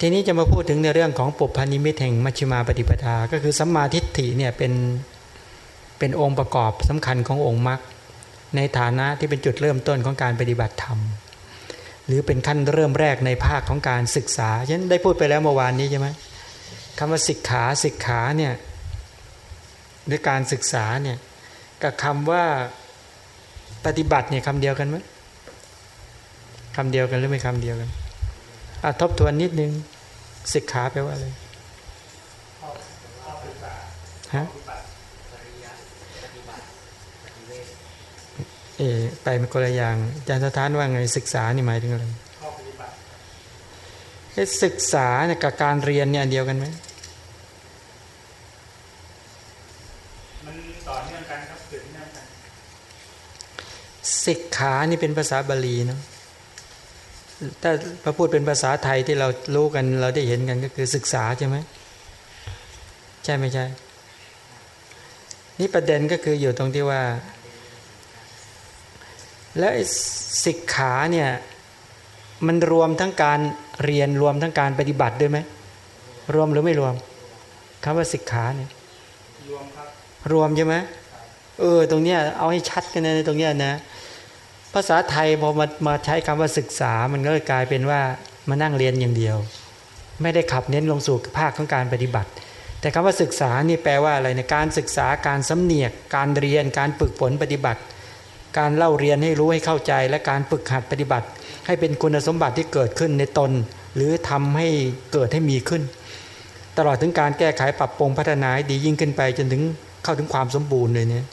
ทีนี้จะมาพูดถึงในเรื่องของปุพพานิมิตแห่งมัชฌิมาปฏิปทา ก็คือสัมมาทิฏฐิเนี่ยเป็นเป็นองค์ประกอบสำคัญขององค์มรรคในฐานะที่เป็นจุดเริ่มต้นของการปฏิบัติธรรม หรือเป็นขั้นเริ่มแรกในภาคของการศึกษาฉันได้พูดไปแล้วเมื่อวานนี้ใช่ไหมคำว่าศิกขาศิกขาเนี่ยด้วยการศึกษาเนี่ยกับคำว่าปฏิบัติเนี่ยคำเดียวกันไหมคำเดียวกันหรือไม่คำเดียวกัน ทบทวนนิดนึงศิกขาแปลว่าอะไรฮะเออไปเป็นคนละอย่างอาจารย์สถานว่าไงศึกษานี่หมายถึงอะไรศึกษาเนี่ยกับการเรียนเนี่ยอันเดียวกันไหมมันต่อเนื่องกันครับสืบเนื่องกันศิกขานี่เป็นภาษาบาลีเนาะ ถ้าพระพูดเป็นภาษาไทยที่เรารู้กันเราได้เห็นกันก็คือศึกษาใช่ไหมใช่ไม่ใช่ นี่ประเด็นก็คืออยู่ตรงที่ว่า แล้วศิกขาเนี่ยมันรวมทั้งการเรียนรวมทั้งการปฏิบัติด้วยไหมรวมหรือไม่รวมคำว่าศิกขาเนี่ยรวมครับรวมใช่ไหมเออตรงเนี้ยเอาให้ชัดกันในตรงเนี้ยนะ ภาษาไทยพอมามาใช้คำว่าศึกษา มันก็กลายเป็นว่ามานั่งเรียนอย่างเดียว ไม่ได้ขับเน้นลงสู่ภาคของการปฏิบัติ แต่คำว่าศึกษานี่แปลว่าอะไรในการศึกษาการสำเนียก การเรียนการฝึกฝนปฏิบัติ การเล่าเรียนให้รู้ให้เข้าใจ และการฝึกหัดปฏิบัติ ให้เป็นคุณสมบัติที่เกิดขึ้นในตน หรือทำให้เกิดให้มีขึ้น ตลอดถึงการแก้ไขปรับปรุงพัฒนาดียิ่งขึ้นไปจนถึงเข้าถึงความสมบูรณ์เลยเนี่ย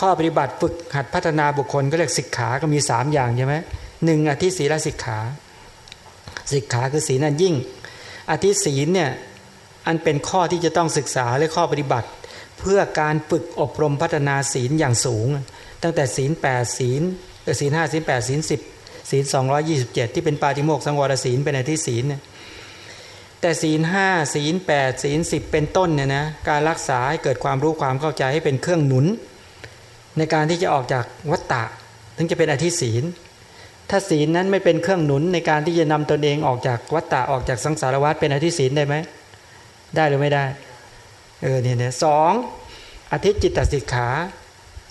ข้อปฏิบัติฝึกหัดพัฒนาบุคคลก็เรียกสิกขา ก็มีสามอย่างใช่ไหมหนึ่งอธิศีลสิกขา สิกขาคือศีลนั่นยิ่ง อธิศีลเนี่ยอันเป็นข้อที่จะต้องศึกษาและข้อปฏิบัติ เพื่อการฝึกอบรมพัฒนาศีลอย่างสูง ตั้งแต่ศีลแปดศีลศีลห้าศีลแปดศีลสิบศีลสองร้อยี่สิบเจ็ดที่เป็นปาฏิโมกสังวรศีลเป็นอธิศีลเนี่ยแต่ศีลห้าศีลแปดศีลสิบเป็นต้นเนี่ยนะการรักษาให้เกิดความรู้ความเข้าใจให้เป็นเครื่องหนุน ในการที่จะออกจากวัตตะถึงจะเป็นอธิศีล ถ้าศีลนั้นไม่เป็นเครื่องหนุนในการที่จะนำตนเองออกจากวัตตะออกจากสังสารวัฏเป็นอธิศีลได้ไหมได้หรือไม่ได้เออเนี่ยเนี่ยสองอธิจิตตสิกขา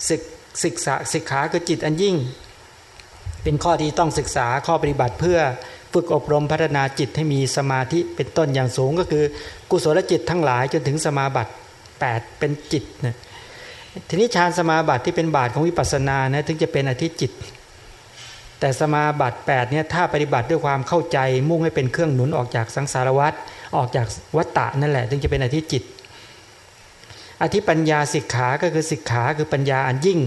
ศึกศึกษาศึกขาคือจิตอันยิ่ง เป็นข้อที่ต้องศึกษาข้อปฏิบัติเพื่อฝึกอบรมพัฒนาจิตให้มีสมาธิเป็นต้นอย่างสูงก็คือ กุศลจิตทั้งหลายจนถึงสมาบัติ 8 เป็นจิตนะ ทีนี้ฌานสมาบัติที่เป็นบาทของวิปัสสนานะถึงจะเป็นอธิจิต แต่สมาบัติ8เนี่ยถ้าปฏิบัติด้วยความเข้าใจมุ่งให้เป็นเครื่องหนุนออกจากสังสารวัฏออกจากวัฏฏะนั่นแหละ ถึงจะเป็นอธิจิต อธิปัญญาสิกขาก็คือสิกขาคือปัญญาอันยิ่ง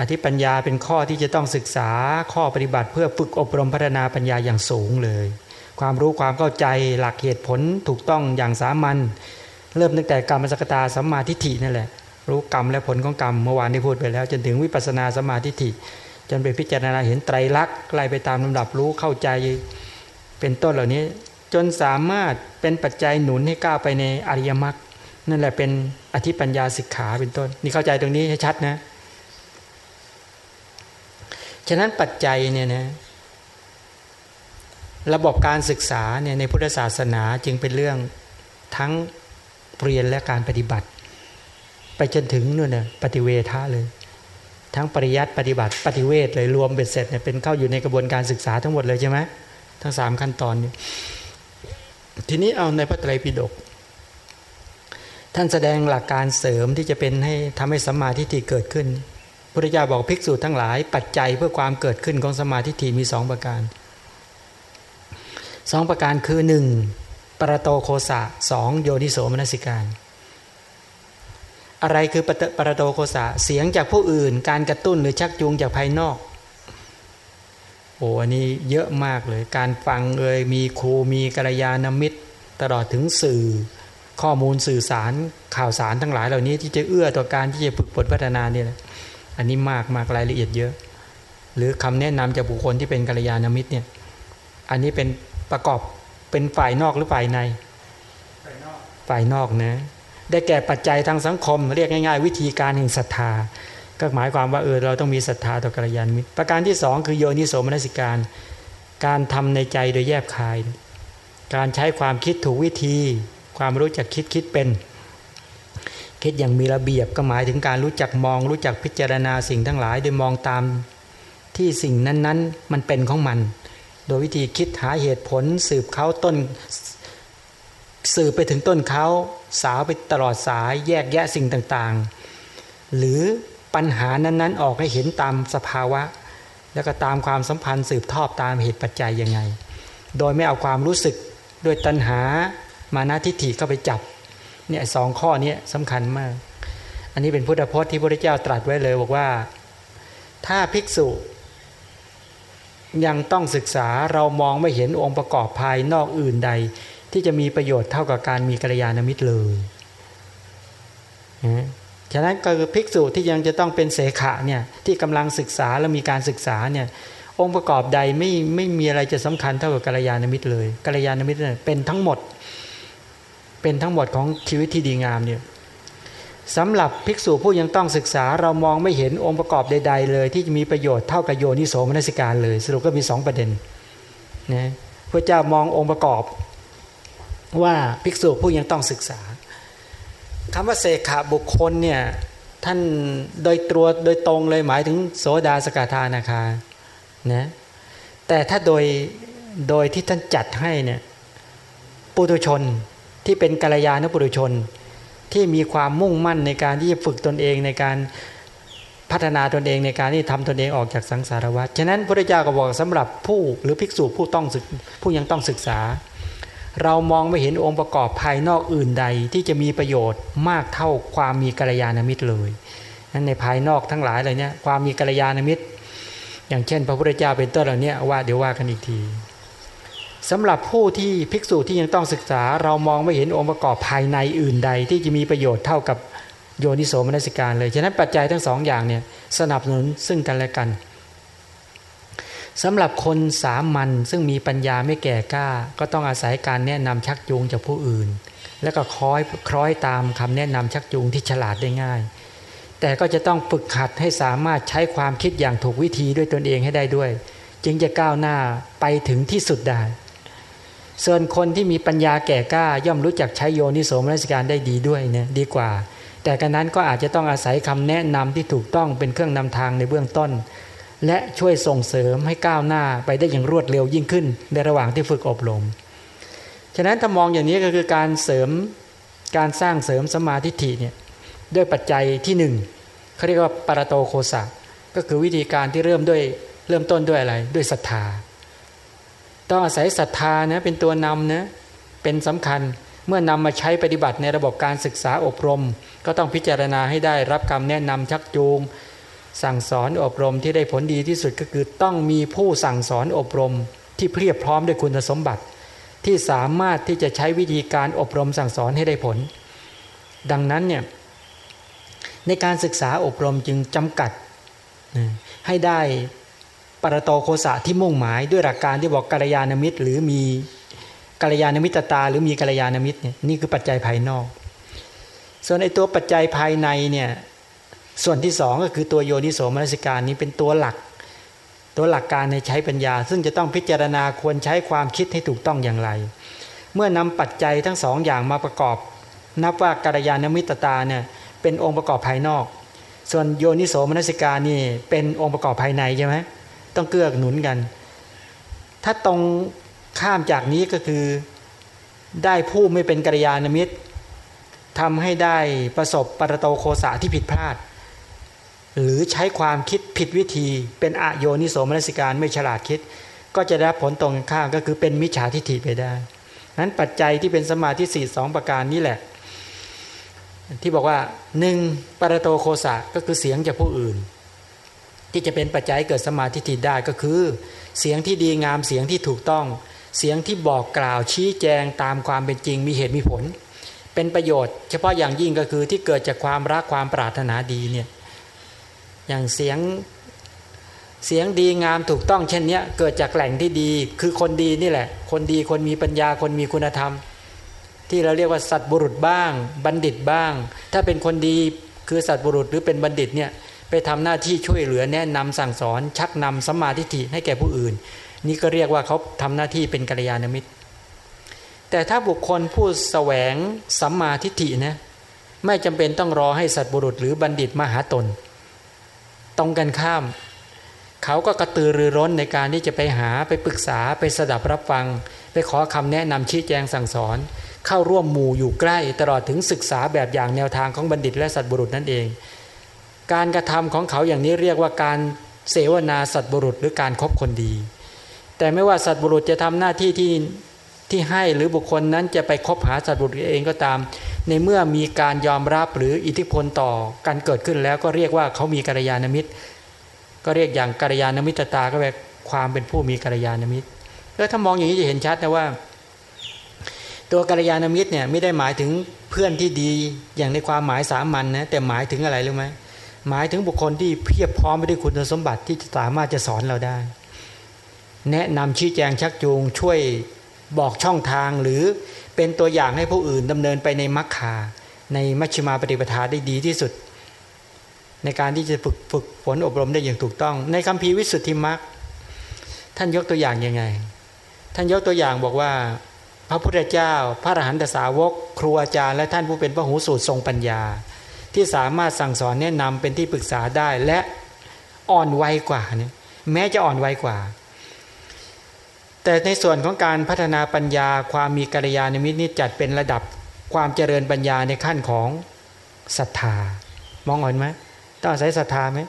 อธิปัญญาเป็นข้อที่จะต้องศึกษาข้อปฏิบัติเพื่อฝึกอบรมพัฒนาปัญญาอย่างสูงเลย ความรู้ความเข้าใจหลักเหตุผลถูกต้องอย่างสามัญ เริ่มตั้งแต่กรรมสกตาสัมมาทิฏฐินั่นแหละรู้กรรมและผลของกรรมเมื่อวานที่พูดไปแล้ว จนถึงวิปัสนาสัมมาทิฏฐิจนไปพิจารณาเห็นไตรลักษณ์ไล่ไปตามลำดับรู้เข้าใจเป็นต้นเหล่านี้ จนสามารถเป็นปัจจัยหนุนให้ก้าวไปในอริยมรรคนั่นแหละเป็นอธิปัญญาสิกขาเป็นต้น นี่เข้าใจตรงนี้ให้ชัดนะ ฉะนั้นปัจจัยเนี่ยนะระบบการศึกษาเนี่ยในพุทธศาสนาจึงเป็นเรื่องทั้ง เรียนและการปฏิบัติ ไปจนถึงนู่นน่ะปฏิเวทะเลย ทั้งปริยัติปฏิบัติ ปฏิเวทเลยรวมเป็นเสร็จเนี่ยเป็นเข้าอยู่ในกระบวนการศึกษาทั้งหมดเลยใช่ไหมทั้งสามขั้นตอนนี้ทีนี้เอาในพระไตรปิฎกท่านแสดงหลักการเสริมที่จะเป็นให้ทำให้สมาธิฏฐิเกิดขึ้นพุทธเจ้าบอกภิกษุทั้งหลาย ปัจจัยเพื่อความเกิดขึ้นของสมาธิฏฐิมีสองประการสองประการคือหนึ่ง ปรโตโคสะสองโยนิโสมนสิการ อะไรคือปรโตโคสะเสียงจากผู้อื่น การกระตุ้นหรือชักจูงจากภายนอกโอ้อันนี้เยอะมากเลย การฟังเอ่ยมีครูมีกัลยาณมิตร ตลอดถึงสื่อข้อมูลสื่อสารข่าวสารทั้งหลายเหล่านี้ที่จะเอื้อต่อการที่จะฝึกฝนพัฒนาเนี่ยอันนี้มากมากรายละเอียดเยอะ หรือคำแนะนำจากบุคคลที่เป็นกัลยาณมิตรเนี่ยอันนี้เป็นประกอบ เป็นฝ่ายนอกหรือฝ่ายในฝ่ายนอกนะ ได้แก่ปัจจัยทางสังคม เรียกง่าย ๆ วิธีการแห่งศรัทธา ก็หมายความว่าเออเราต้องมีศรัทธาต่อกัลยาณมิตร ประการที่สองคือโยนิโสมนสิการ การทำในใจโดยแยบคาย การใช้ความคิดถูกวิธี ความรู้จักคิดคิดเป็น คิดอย่างมีระเบียบก็หมายถึงการรู้จักมอง รู้จักพิจารณาสิ่งทั้งหลายโดยมองตามที่สิ่งนั้นๆ มันเป็นของมัน โดยวิธีคิดหาเหตุผลสืบเขาต้นสืบไปถึงต้นเขาสาวไปตลอดสายแยกแยะสิ่งต่างๆ หรือปัญหานั้นๆ ออกให้เห็นตามสภาวะ แล้วก็ตามความสัมพันธ์สืบทอดตามเหตุปัจจัยยังไง โดยไม่เอาความรู้สึกด้วยตัณหามานาทิฏฐิเข้าไปจับเนี่ยสองข้อนี้สำคัญมาก อันนี้เป็นพุทธพจน์ที่พระพุทธเจ้าตรัสไว้เลยบอกว่า ถ้าภิกษุ ยังต้องศึกษาเรามองไม่เห็นองค์ประกอบภายนอกอื่นใด ที่จะมีประโยชน์เท่ากับการมีกัลยาณมิตรเลยฉะนั้นก็คือภิกษุที่ยังจะต้องเป็นเสขะเนี่ยที่กำลังศึกษาและมีการศึกษาเนี่ยองค์ประกอบใดไม่ไม่มีอะไรจะสำคัญเท่ากับกัลยาณมิตรเลยกัลยาณมิตรเป็นทั้งหมด เป็นทั้งหมดของชีวิตที่ดีงามเนี่ย สำหรับภิกษุผู้ยังต้องศึกษาเรามองไม่เห็นองค์ประกอบใด ๆ เลย ที่จะมีประโยชน์เท่ากับโยนิโสมนสิการเลย สรุปก็มีสองประเด็นนะพระเจ้ามององค์ประกอบ ว่าภิกษุผู้ยังต้องศึกษาคำว่าเสขบุคคลเนี่ยท่านโดยตัวโดยตรงเลยหมายถึงโสดาสกทานาคานะแต่ถ้าโดยโดยที่ท่านจัดให้เนี่ยปุถุชนที่เป็นกัลยาณปุถุชน ที่มีความมุ่งมั่นในการที่จะฝึกตนเองในการพัฒนาตนเองในการที่ทำตนเองออกจากสังสารวัฏฉะนั้นพระเจ้าก็บอกสำหรับผู้หรือภิกษุผู้ต้องผู้ยังต้องศึกษา เรามองไม่เห็นองค์ประกอบภายนอกอื่นใดที่จะมีประโยชน์มากเท่าความมีกัลยาณมิตรเลยนั้นในภายนอกทั้งหลายเลยเนี่ยความมีกัลยาณมิตร อย่างเช่น พระพุทธเจ้าเป็นต้นเหล่านี้ว่าเดี๋ยวว่ากันอีกที สำหรับผู้ที่ภิกษุที่ยังต้องศึกษา เรามองไม่เห็นองค์ประกอบภายในอื่นใด ที่จะมีประโยชน์เท่ากับโยนิโสมนสิการเลยฉะนั้นปัจจัยทั้งสองอย่างเนี่ยสนับสนุนซึ่งกันและกันสำหรับคนสามัญซึ่งมีปัญญาไม่แก่กล้า ก็ต้องอาศัยการแนะนำชักจูงจากผู้อื่น แล้วก็คล้อยคล้อยตามคำแนะนำชักจูงที่ฉลาดได้ง่าย แต่ก็จะต้องฝึกขัดให้สามารถใช้ความคิดอย่างถูกวิธีด้วยตนเองให้ได้ด้วย จึงจะก้าวหน้าไปถึงที่สุดได้ ส่วนคนที่มีปัญญาแก่กล้า ย่อมรู้จักใช้โยนิโสมนสิการได้ดีด้วยเนี่ยดีกว่า แต่กันนั้นก็อาจจะต้องอาศัยคำแนะนำที่ถูกต้องเป็นเครื่องนำทางในเบื้องต้น และช่วยส่งเสริมให้ก้าวหน้าไปได้อย่างรวดเร็วยิ่งขึ้น ในระหว่างที่ฝึกอบรมฉะนั้นถ้ามองอย่างนี้ก็คือการเสริมการสร้างเสริมสมาธิิเนี่ยด้วยปัจจัยที่หนึ่งเขาเรียกว่าปรโตโคสะก็คือวิธีการที่เริ่มด้วยเริ่มต้นด้วยอะไรด้วยศรัทธา ต้องอาศัยศรัทธานะเป็นตัวนำนะเป็นสำคัญเมื่อนำมาใช้ปฏิบัติในระบบการศึกษาอบรม ก็ต้องพิจารณาให้ได้รับคำแนะนำชักจูง สั่งสอนอบรมที่ได้ผลดีที่สุดก็คือต้องมีผู้สั่งสอนอบรม ที่เพียบพร้อมด้วยคุณสมบัติ ที่สามารถที่จะใช้วิธีการอบรมสั่งสอนให้ได้ผล ดังนั้นเนี่ยในการศึกษาอบรมจึงจำกัดให้ได้ ปรโตโคสะที่มุ่งหมายด้วยหลักการที่บอกกัลยาณมิตร หรือมีกัลยาณมิตรตา หรือมีกัลยาณมิตรเนี่ยนี่คือปัจจัยภายนอก ส่วนไอ้ตัวปัจจัยภายในเนี่ยส่วนที่สองก็คือตัวโยนิโสมนสิการนี้เป็นตัวหลัก ตัวหลักการในใช้ปัญญา ซึ่งจะต้องพิจารณาควรใช้ความคิดให้ถูกต้องอย่างไร เมื่อนำปัจจัยทั้งสองอย่างมาประกอบ นับว่ากัลยาณมิตรตาเนี่ยเป็นองค์ประกอบภายนอก ส่วนโยนิโสมนสิการนี่เป็นองค์ประกอบภายในใช่ไหม ต้องเกื้อหนุนกัน ถ้าตรงข้ามจากนี้ก็คือได้ผู้ไม่เป็นกัลยาณมิตรทำให้ได้ประสบปรโตโคสะที่ผิดพลาด หรือใช้ความคิดผิดวิธีเป็นอโยนิโสมนสิการไม่ฉลาดคิด ก็จะได้ผลตรงข้ามก็คือเป็นมิจฉาทิฏฐิไปได้นั้นปัจจัยที่เป็นสมาธิสี่สองประการนี้แหละ ที่บอกว่าหนึ่งปรโตโคสะก็คือเสียงจากผู้อื่น ที่จะเป็นปัจจัยเกิดสมาธิทิได้ก็คือ เสียงที่ดีงามเสียงที่ถูกต้อง เสียงที่บอกกล่าวชี้แจงตามความเป็นจริงมีเหตุมีผล เป็นประโยชน์ เฉพาะอย่างยิ่งก็คือที่เกิดจากความรักความปรารถนาดีเนี่ยอย่างเสียงเสียงดีงามถูกต้องเช่นนี้เกิดจากแหล่งที่ดีคือคนดีนี่แหละ คนดีคนมีปัญญาคนมีคุณธรรม ที่เราเรียกว่าสัตบุรุษบ้าง บัณฑิตบ้าง ถ้าเป็นคนดีคือสัตบุรุษหรือเป็นบัณฑิตเนี่ย ไปทำหน้าที่ช่วยเหลือแนะนำสั่งสอน ชักนำสัมมาทิฏฐิให้แก่ผู้อื่น นี่ก็เรียกว่าเขาทำหน้าที่เป็นกัลยาณมิตร แต่ถ้าบุคคลผู้แสวงสัมมาทิฏฐินะไม่จำเป็นต้องรอให้สัตว์บุรุษหรือบัณฑิตมาหาตน ตรงกันข้าม เขาก็กระตือรือร้นในการที่จะไปหาไปปรึกษาไปสดับรับฟัง ไปขอคำแนะนำชี้แจงสั่งสอน เข้าร่วมหมู่อยู่ใกล้ตลอดถึงศึกษาแบบอย่างแนวทางของบัณฑิตและสัตว์บุรุษนั่นเอง การกระทำของเขาอย่างนี้เรียกว่าการเสวนาสัตว์บุรุษหรือการครบคนดี แต่ไม่ว่าสัตว์บุรุษจะทำหน้าที่ที่ที่ให้หรือบุคคลนั้นจะไปคบหาสัตว์บุรุษเองก็ตาม ในเมื่อมีการยอมรับหรืออิทธิพลต่อการเกิดขึ้นแล้วก็เรียกว่าเขามีกัลยาณมิตร ก็เรียกอย่างกัลยาณมิตรตาก็แปลความเป็นผู้มีกัลยาณมิตร แล้วถ้ามองอย่างนี้จะเห็นชัดนะว่า ตัวกัลยาณมิตรเนี่ยไม่ได้หมายถึงเพื่อนที่ดีอย่างในความหมายสามัญนนะแต่หมายถึงอะไรรู้ไหม หมายถึงบุคคลที่เพียบพร้อมไปด้วยคุณสมบัติที่จะสามารถจะสอนเราได้ แนะนำชี้แจงชักจูงช่วยบอกช่องทางหรือเป็นตัวอย่างให้ผู้อื่นดำเนินไปในมรรคาในมัชฌิมาปฏิปทาได้ดีที่สุด ในการที่จะฝึกฝึกฝนอบรมได้อย่างถูกต้อง ในคำพีวิสุทธิมรรคท่านยกตัวอย่างยังไง ท่านยกตัวอย่างบอกว่า พระพุทธเจ้า พระอรหันตสาวก ครูอาจารย์และท่านผู้เป็นพระหูสูตรทรงปัญญา ที่สามารถสั่งสอนแนะนำเป็นที่ปรึกษาได้และอ่อนไวกว่าเนี่ยแม้จะอ่อนไวกว่า แต่ในส่วนของการพัฒนาปัญญาความมีกัลยาณมิตรนี่จัดเป็นระดับความเจริญปัญญาในขั้นของศรัทธามองเห็นไหมต้องอาศัยศรัทธาไหม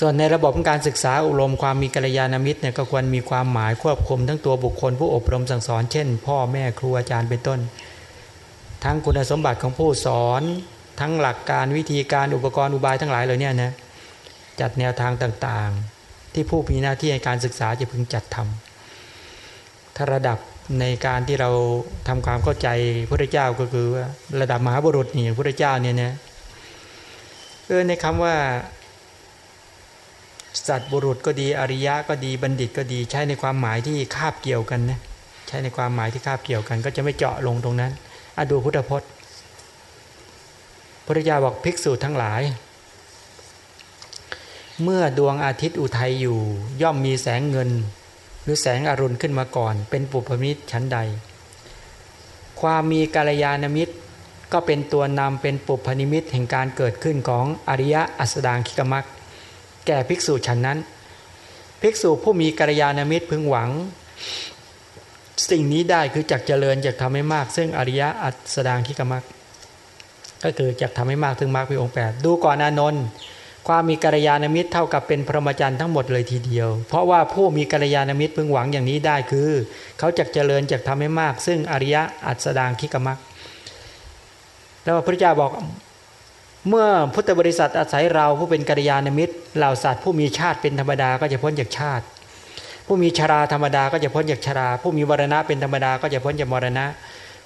ส่วนในระบบของการศึกษาอบรมความมีกัลยาณมิตรเนี่ยก็ควรมีความหมายควบคุมทั้งตัวบุคคลผู้อบรมสั่งสอนเช่น พ่อแม่ครูอาจารย์เป็นต้น ทั้งคุณสมบัติของผู้สอน ทั้งหลักการวิธีการอุปกรณ์อุบายทั้งหลายเหล่านี้นะจัดแนวทางต่างๆ ที่ผู้มีหน้าที่ในการศึกษาจะพึงจัดทำถ้าระดับในการที่เราทำความเข้าใจพระเจ้าก็คือว่าระดับมหาบุรุษนี่พระเจ้าเนี่ยนะเออในคำว่า สัตว์บุรุษก็ดีอริยะก็ดีบัณฑิตก็ดี ใช้ในความหมายที่คาบเกี่ยวกันนะใช้ในความหมายที่คาบเกี่ยวกัน ก็จะไม่เจาะลงตรงนั้น อดูพุทธพจน์พระเจ้าบอกภิกษุทั้งหลาย เมื่อดวงอาทิตย์อุทัยอยู่ ย่อมมีแสงเงิน หรือแสงอรุณขึ้นมาก่อน เป็นปุพมิตรชั้นใด ความมีกาลยานมิตรก็เป็นตัวนำเป็นปุพนิมิตแห่งการเกิดขึ้นของอริยะอัสดางคิกมักแก่ภิกษุฉันนั้น ภิกษุผู้มีกัลยาณมิตรพึงหวัง สิ่งนี้ได้คือจักเจริญจักทำให้มาก ซึ่งอริยะอัสดางคิกมักก็คือจักทำให้มากถึงมากเป็นองค์แปดดูก่อนอานนท์ความมีกัลยาณมิตรเท่ากับเป็นพรหมจรรย์ทั้งหมดเลยทีเดียว เพราะว่าผู้มีกัลยาณมิตรพึงหวังอย่างนี้ได้คือ เขาจะเจริญจะทำให้มาก ซึ่งอริยะอัสดางคิกมักแล้วพระเจ้าบอกเมื่อพุทธบริษัทอาศัยเราผู้เป็นกัลยาณมิตรเหล่าสัตว์ผู้มีชาติเป็นธรรมดาก็จะพ้นจากชาติ ผู้มีชราธรรมดาก็จะพ้นจากชรา ผู้มีวรณะเป็นธรรมดาก็จะพ้นจากมรณะ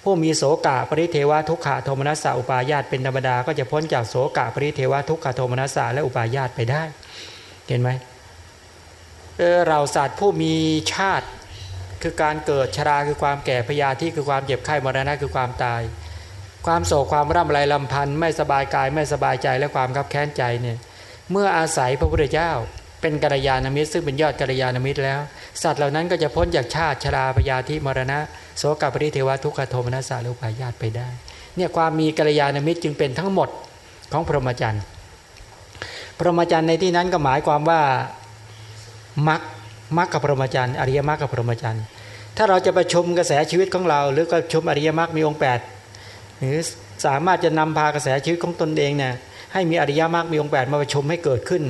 ผู้มีโสกะปริเทวะทุกขะโทมนัสสะอุปาญาตเป็นธรรมดาก็จะพ้นจากโสกะปริเทวะทุกขะโทมนัสสะและอุปาญาตไปได้ เห็นไหมเออเราสัตว์ผู้มีชาติคือการเกิดชราคือความแก่พยาธิคือความเจ็บไข้มรณะคือความตาย ความโศกความร่ำไรลำพันธ์ไม่สบายกายไม่สบายใจและความคับแค้นใจเนี่ยเมื่ออาศัยพระพุทธเจ้า เป็นกัลยาณมิตร ซึ่งเป็นยอดกัลยาณมิตรแล้ว สัตว์เหล่านั้นก็จะพ้นจากชาติชราพยาธิมรณะโสกปริเทวทุกขโทมนัสสาลุปายาตไปได้ เนี่ยความมีกัลยาณมิตรจึงเป็นทั้งหมดของพรหมจรรย์ พรหมจรรย์ในที่นั้นก็หมายความว่ามักมักกับพรหมจรรย์อริยมรรคกับพรหมจรรย์ ถ้าเราจะประชุมกระแสชีวิตของเรา หรือก็ชมอริยมรรคมีองค์ 8 หรือสามารถจะนำพากระแสชีวิตของตนเองเนี่ยให้มีอริยมรรคมีองค์ 8 มาประชุมให้เกิดขึ้น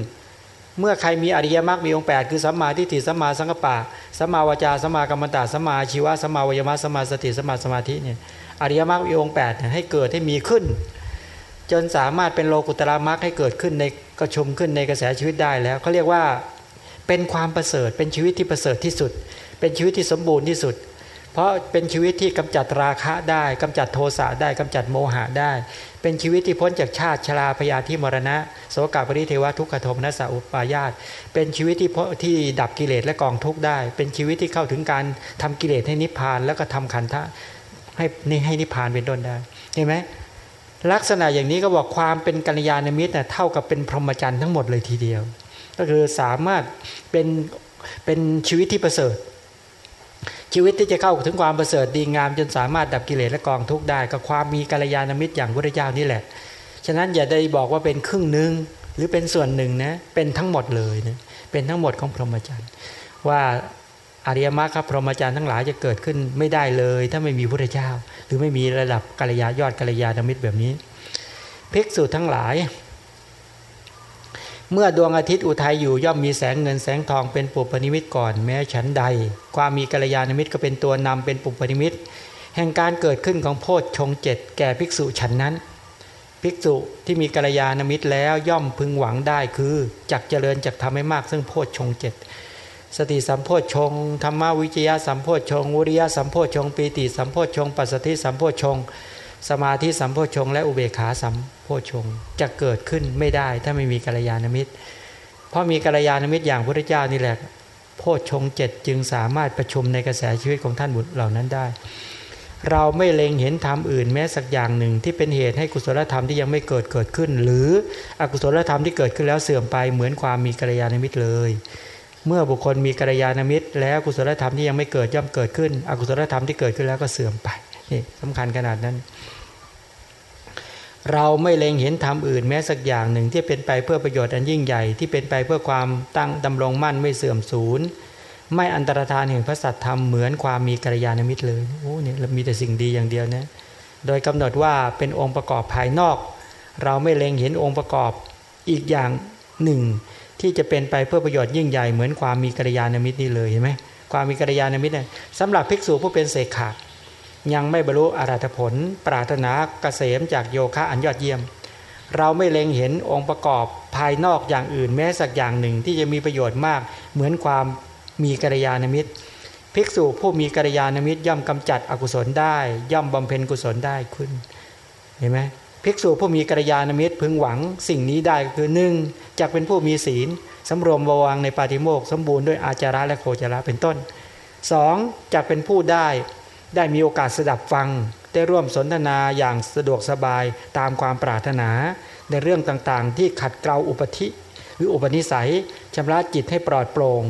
เมื่อใครมีอริยมรรคมีองค์8คือสัมมาทิฏฐิสัมมาสังกปะสัมมาวจาสัมมากรรมตาสัมมาชีวะสัมมาวิมารสัมมาสติสัมมาสมาธิเนี่ยอริยมรรคมีองค์8ให้เกิดให้มีขึ้น จนสามารถเป็นโลกุตระมรรคให้เกิดขึ้นในกระชุมขึ้นในกระแสชีวิตได้แล้วเขาเรียกว่าเป็นความประเสริฐเป็นชีวิตที่ประเสริฐที่สุด เป็นชีวิตที่สมบูรณ์ที่สุด เพราะเป็นชีวิตที่กำจัดราคะได้กำจัดโทสะได้กำจัดโมหะได้ เป็นชีวิตที่พ้นจากชาติชราพยาธิมรณะ โสกาปริเทวทุกขโทมนัสสอุปายาตเป็นชีวิตที่ที่ดับกิเลสและกองทุกได้ เป็นชีวิตที่เข้าถึงการทำกิเลสให้นิพพาน แล้วก็ทำขันธะให้นี่ให้นิพพานเป็นต้นได้เห็นไหมลักษณะอย่างนี้ก็บอกความเป็นกัลยาณมิตรเท่ากับเป็นพรหมจรรย์ทั้งหมดเลยทีเดียว ก็คือสามารถเป็นเป็นชีวิตที่ประเสริฐ ชีวิตที่จะเข้าถึงความประเสริฐดีงามจนสามารถดับกิเลสและกองทุกข์ได้ก็ความมีกัลยาณมิตรอย่างพระเจ้านี่แหละ ฉะนั้นอย่าได้บอกว่าเป็นครึ่งหนึ่งหรือเป็นส่วนหนึ่งนะเป็นทั้งหมดเลยนะเป็นทั้งหมดของพรหมจรรย์ว่าอริยมรรคครับพรหมจรรย์ทั้งหลายจะเกิดขึ้นไม่ได้เลย ถ้าไม่มีพระเจ้า หรือไม่มีระดับกัลยาณยอดกัลยาณมิตรแบบนี้ภิกษุทั้งหลาย เมื่อดวงอาทิตย์อุทัยอยู่ย่อมมีแสงเงินแสงทองเป็นปุปนิมิตก่อน แม้ฉันใด ความมีกัลยาณมิตรก็เป็นตัวนำเป็นปุปนิมิตแห่งการเกิดขึ้นของโพชฌงเจ็ดแก่ภิกษุฉันนั้น ภิกษุที่มีกัลยาณมิตรแล้วย่อมพึงหวังได้คือจักเจริญจักทำให้มากซึ่งโพชฌงเจ็ดสติสัมโพชฌงธรรมวิจยะสัมโพชฌงวุริยะสัมโพชฌงปีติสัมโพชฌงปัสสติสัมโพชฌง สมาธิสัมโพชฌงและอุเบกขาสัมโพชฌงจะเกิดขึ้นไม่ได้ถ้าไม่มีกัลยาณมิตร เพราะมีกัลยาณมิตรอย่างพระเจ้านี่แหละ โพชฌงเจ็ดจึงสามารถประชุมในกระแสชีวิตของท่านบุตรเหล่านั้นได้ เราไม่เล็งเห็นธรรมอื่นแม้สักอย่างหนึ่งที่เป็นเหตุให้กุศลธรรมที่ยังไม่เกิดเกิดขึ้น หรืออกุศลธรรมที่เกิดขึ้นแล้วเสื่อมไปเหมือนความมีกัลยาณมิตรเลยเมื่อบุคคลมีกัลยาณมิตร แล้วกุศลธรรมที่ยังไม่เกิดย่อมเกิดขึ้น อกุศลธรรมที่เกิดขึ้นแล้วก็เสื่อมไปนี่สำคัญขนาดนั้น เราไม่เล็งเห็นธรรมอื่นแม้สักอย่างหนึ่งที่เป็นไปเพื่อประโยชน์อันยิ่งใหญ่ที่เป็นไปเพื่อความตั้งดำรงมั่นไม่เสื่อมสูญไม่อันตรธานแห่งพระสัตธรรมเหมือนความมีกัลยาณมิตรเลยโอ้เนี่ยเรามีแต่สิ่งดีอย่างเดียวนะโดยกำหนดว่าเป็นองค์ประกอบภายนอก เราไม่เล็งเห็นองค์ประกอบอีกอย่างหนึ่ง ที่จะเป็นไปเพื่อประโยชน์ยิ่งใหญ่เหมือนความมีกัลยาณมิตรนี่เลยเห็นไหมความมีกัลยาณมิตรเนี่ยสำหรับภิกษุผู้เป็นเสกขา ยังไม่บรรลุอรหัตผล ปรารถนาเกษมจากโยคะอันยอดเยี่ยม เราไม่เล็งเห็นองค์ประกอบภายนอกอย่างอื่นแม้สักอย่างหนึ่งที่จะมีประโยชน์มาก เหมือนความมีกัลยาณมิตร ภิกษุผู้มีกัลยาณมิตรย่อมกำจัดอกุศลได้ ย่อมบำเพ็ญกุศลได้ขึ้นเห็นไหมภิกษุผู้มีกัลยาณมิตรพึงหวังสิ่งนี้ได้คือหนึ่งจะเป็นผู้มีศีลสำรวมระวังในปาฏิโมกขสมบูรณ์ด้วยอาจาระและโคจระเป็นต้นสองจะเป็นผู้ได้ ได้มีโอกาสสดับฟัง ได้ร่วมสนทนาอย่างสะดวกสบายตามความปรารถนา ในเรื่องต่างๆ ที่ขัดเกลาอุปธิหรืออุปนิสัยชำระจิตให้ปลอดโปร่ง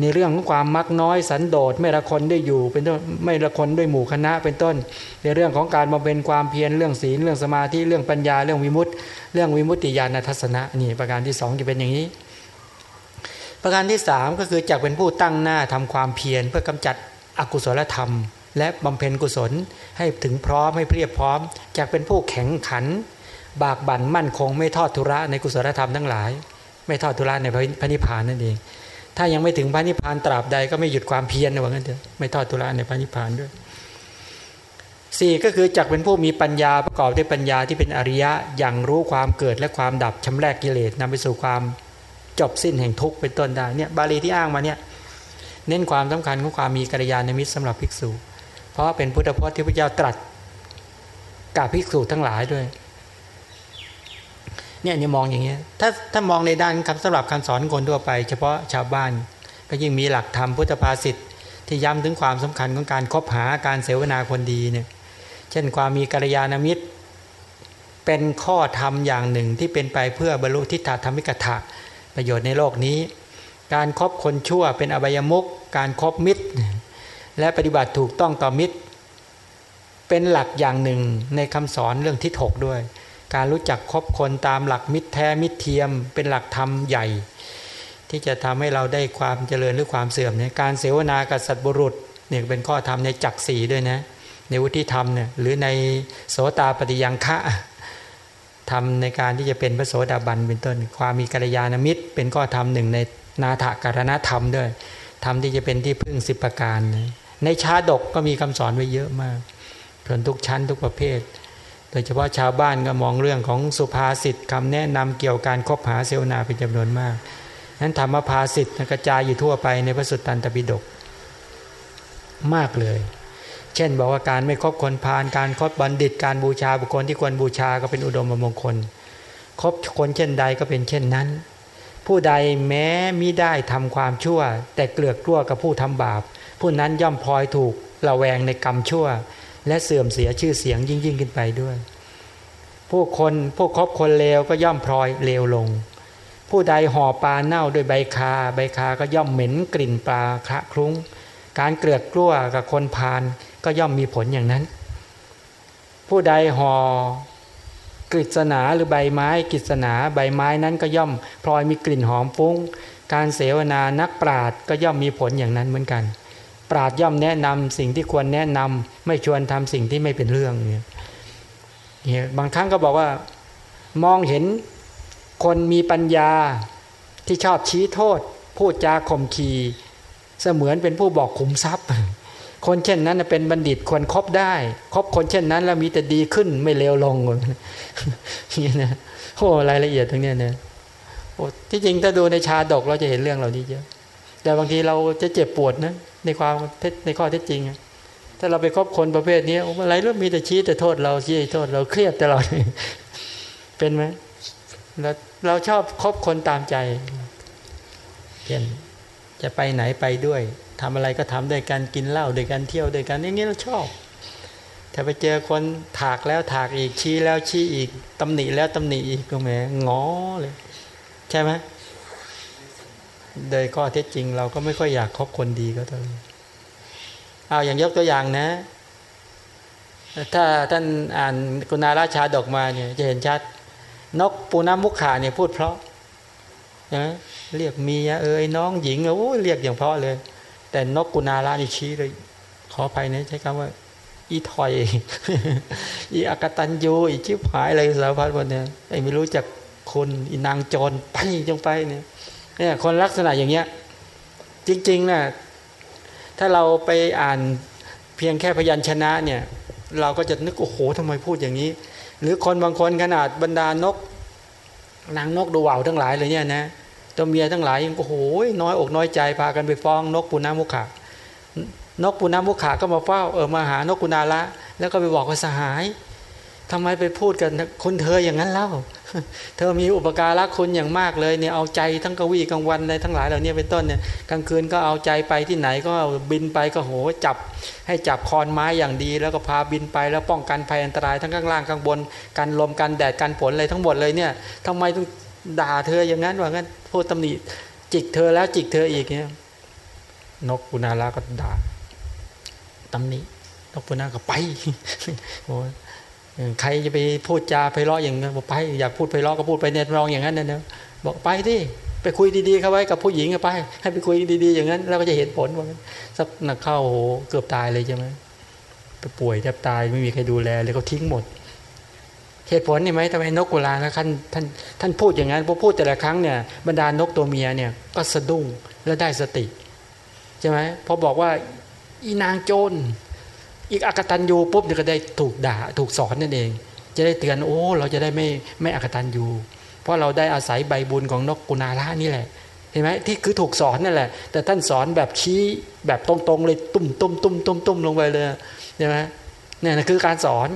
ในเรื่องของความมักน้อยสันโดษไม่ละคนได้อยู่ เป็นต้นไม่ละคนด้วยหมู่คณะเป็นต้น ในเรื่องของการบำเพ็ญความเพียรเรื่องศีลเรื่องสมาธิเรื่องปัญญาเรื่องวิมุตติ เรื่องวิมุตติญาณทัศนะนี่ประการที่สองจะเป็นอย่างนี้ ประการที่สามก็คือจักเป็นผู้ตั้งหน้าทำความเพียรเพื่อกำจัด อกุศลธรรม และบำเพ็ญกุศลให้ถึงพร้อมให้เพียบพร้อมจักเป็นผู้แข็งขัน บากบั่นมั่นคงไม่ทอดทุระในกุศลธรรมทั้งหลาย ไม่ทอดทุระในพระนิพพานนั่นเอง ถ้ายังไม่ถึงพระนิพพานตราบใดก็ไม่หยุดความเพียรนะว่างั้นเถอะไม่ทอดทุระในพระนิพพานด้วยสี่ก็คือจักเป็นผู้มีปัญญาประกอบด้วยปัญญาที่เป็นอริยะอย่างรู้ความเกิดและความดับชำรกกิเลสนำไปสู่ความจบสิ้นแห่งทุกข์เป็นต้นได้เนี่ยบาลีที่อ้างมาเนี่ย เน้นความสำคัญของความมีกัลยาณมิตรสำหรับภิกษุ เพราะเป็นพุทธพจน์ที่พระเจ้าตรัสกับภิกษุทั้งหลายด้วย เนี่ยนี่มองอย่างเงี้ยถ้าถ้ามองในด้านคำสำหรับการสอนคนทั่วไป เฉพาะชาวบ้าน ก็ยิ่งมีหลักธรรมพุทธภาษิตที่ย้ำถึงความสำคัญของการคบหาการเสวนาคนดีเนี่ยเช่นความมีกัลยาณมิตร เป็นข้อธรรมอย่างหนึ่งที่เป็นไปเพื่อบรรลุทิฏฐธรรมิกถะประโยชน์ในโลกนี้ การครบคนชั่วเป็นอบายมุกการครบมิตร และปฏิบัติถูกต้องต่อมิตร เป็นหลักอย่างหนึ่งในคำสอนเรื่องทิฏฐกด้วย การรู้จักคบคนตามหลักมิตรแท้มิตรเทียม เป็นหลักธรรมใหญ่ ที่จะทำให้เราได้ความเจริญหรือความเสื่อมเนี่ยการเสวนากับสัตบุรุษเนี่ยเป็นข้อธรรมในจักสีด้วยนะในวุฒิธรรมเนี่ยหรือในโสตาปฏิยังคะทำในการที่จะเป็นพระโสดาบันเป็นต้น ความมีกัลยาณมิตร เป็นข้อธรรมหนึ่งใน นาถการณธรรมด้วยธรรมที่จะเป็นที่พึ่งสิบประการ ในชาดกก็มีคำสอนไว้เยอะมากส่วนทุกชั้นทุกประเภท โดยเฉพาะชาวบ้านก็มองเรื่องของสุภาษิตคำแนะนำเกี่ยวกับการคบหาเซวนาเป็นจำนวนมากนั้นธรรมภาษิตกระจายอยู่ทั่วไปในพระสุตตันตปิฎกมากเลย เช่นบอกว่าการไม่คบคนพาลการคบบัณฑิตการบูชาบุคคลที่ควรบูชาก็เป็นอุดมมงคลคบคนเช่นใดก็เป็นเช่นนั้น ผู้ใดแม้มิได้ทำความชั่ว แต่เกลือกกลัวกับผู้ทำบาป ผู้นั้นย่อมพลอยถูกระแวงในกรรมชั่ว และเสื่อมเสียชื่อเสียงยิ่งยิ่งขึ้นไปด้วย ผู้คนผู้คบคนเลวก็ย่อมพลอยเลวลง ผู้ใดห่อปลาเน่าด้วยใบคา ใบคาก็ย่อมเหม็นกลิ่นปลาคระคลุ้ง การเกลือกกลั้วกับคนพาลก็ย่อมมีผลอย่างนั้น ผู้ใดห่อ กฤษณาหรือใบไม้กฤษณาใบไม้นั้นก็ย่อมพลอยมีกลิ่นหอมฟุ้ง การเสวนานักปราดก็ย่อมมีผลอย่างนั้นเหมือนกัน ปราดย่อมแนะนำสิ่งที่ควรแนะนำไม่ชวนทำสิ่งที่ไม่เป็นเรื่องเนี่ยบางครั้งก็บอกว่ามองเห็นคนมีปัญญาที่ชอบชี้โทษ พูดจาข่มขีเสมือนเป็นผู้บอกขุมทรัพย์ คนเช่นนั้นเป็นบัณฑิตควรครบได้คบคนเช่นนั้นแล้วมีแต่ดีขึ้นไม่เลวลงนี่นะโอ้รายละเอียดตรงนี้เนี่ยโอ้ที่จริงถ้าดูในชาดกเราจะเห็นเรื่องเหล่านี้เยอะแต่บางทีเราจะเจ็บปวดนะในความในข้อเท็จจริงถ้าเราไปคบคนประเภทนี้อะไรเรื่องมีแต่ชี้แต่โทษเราชี้โทษเราเครียดตลอดเป็นไหมเราเราชอบคบคนตามใจเช่นจะไปไหนไปด้วย ทำอะไรก็ทำด้วยกันกินเหล้าด้วยกันเที่ยวด้วยกันอย่างนี้เราชอบ ถ้าไปเจอคนถากแล้วถากอีกชี้แล้วชี้อีกตำหนิแล้วตำหนิอีกก็แหมงอเลย ใช่ไหมโดยข้อเท็จจริงเราก็ไม่ค่อยอยากคบคนดีก็เท่าไหร่เอาอย่างยกตัวอย่างนะ ถ้าท่านอ่านกุณาราชาดอกมาเนี่ยจะเห็นชัด นกปูน้ำมุขขาเนี่ยพูดเพราะนะเรียกเมียเอ้ยน้องหญิงโอ้เรียกอย่างเพราะเลย แต่นกกุณารานี่ชี้เลย ขอไปนะใช้คำว่า อีถอย อีอากตันยูอีชิบหายอะไรสารพัดหมดเนี่ยไอ้ไม่รู้จักคนอีนางจรไปจงไปเนี่ยเนี่ยคนลักษณะอย่างเงี้ย จริงๆนะถ้าเราไปอ่านเพียงแค่พยัญชนะเนี่ย เราก็จะนึกโอ้โหทำไมพูดอย่างนี้ หรือคนบางคนขนาดบรรดานกนางนกดูว่าวทั้งหลายเลยเนี่ยนะ ตัวเมียทั้งหลายยังโอ้โหน้อยอกน้อยใจพากันไปฟ้องนกปุณณมุขานกปุณณมุขาก็มาเฝ้าเออมาหานกกุณาละ แล้วก็ไปบอกว่าสหายทำไมไปพูดกันคุณเธออย่างนั้นเล่า เธอมีอุปการะคุณอย่างมากเลยเนี่ยเอาใจทั้งกวีกลางวันเลยทั้งหลายเหล่านี้เป็นต้นเนี่ยกลางคืนก็เอาใจไปที่ไหนก็บินไปก็โหจับ ให้จับคอนไม้อย่างดี แล้วก็พาบินไปแล้วป้องกันภัยอันตรายทั้งข้างล่างข้างบนกันลมกันแดดกันฝนอะไรทั้งหมดเลยเนี่ยทำไมต้อง ด่าเธออย่างนั้นว่างั้นพูดตำหนิจิกเธอแล้วจิกเธออีกเนี่ยนกปุนาราก็ด่าตำหนินกปุนาก็ไปโอ้ใครจะไปพูดจาไพเราะอย่างนั้นบอกไป อยากพูดไพเราะก็พูดไปเนตรองอย่างนั้นนะบอกไปที่ไปคุยดีๆเข้าไว้กับผู้หญิงไป ให้ไปคุยดี ๆ อย่างนั้นแล้วก็จะเห็นผลว่าสักนักเข้าโหเกือบตายเลยใช่ไหมไปป่วยแทบตายไม่มีใครดูแลเลยเขาทิ้งหมด เหตุผลนี่ไหมทำไมนกกุลานะท่านท่านท่านพูดอย่างนั้นพอพูดแต่ละครั้งเนี่ยบรรดานกตัวเมียเนี่ยก็สะดุ้งแล้วได้สติใช่ไหมพอบอกว่าอีนางโจรอีกอกตันยูปุ๊บเนี่ยก็ได้ถูกด่าถูกสอนนั่นเอง จะได้เตือนโอ้ เราจะได้ไม่ไม่อกตันยูเพราะเราได้อาศัยใบบุญของนกกุณาละนี่แหละเห็นไหมที่คือถูกสอนนั่นแหละ แต่ท่านสอนแบบชี้แบบตรงๆเลยตุ้มตุ้มตุ้มตุ้มตุ้มลงไปเลยใช่ไหมเนี่ยคือการสอน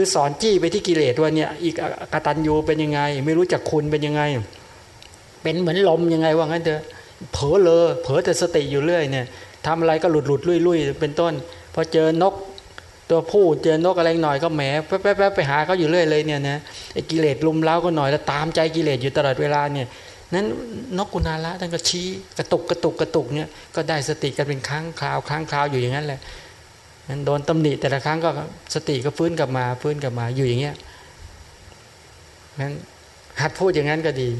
คือสอนจี้ไปที่กิเลสว่าเนี่ยอีกกตันยูเป็นยังไง ไม่รู้จักคุณเป็นยังไง เป็นเหมือนลมยังไงว่างั้นเถอะเผลอเลยเผลอแต่สติอยู่เรื่อยเนี่ยทำอะไรก็หลุดหลุดลุยลุยเป็นต้นพอเจอนกตัวผู้เจอนกอะไรหน่อยก็แหมแป๊บแป๊บไปหาเขาอยู่เรื่อยเลยเนี่ยนะไอ้กิเลสลุมเล้าก็หน่อยแล้วตามใจกิเลสอยู่ตลอดเวลาเนี่ยนั้นนกกุณาละท่านก็ชี้กระตุกกระตุกกระตุกเนี่ยก็ได้สติกันเป็นครั้งคราวครั้งคราวอยู่อย่างนั้นแหละ นั้นโดนตำหนิแต่ละครั้งก็สติก็ฟื้นกลับมาฟื้นกลับมาอยู่อย่างเงี้ยนั้นหัดพูดอย่างนั้นก็ดี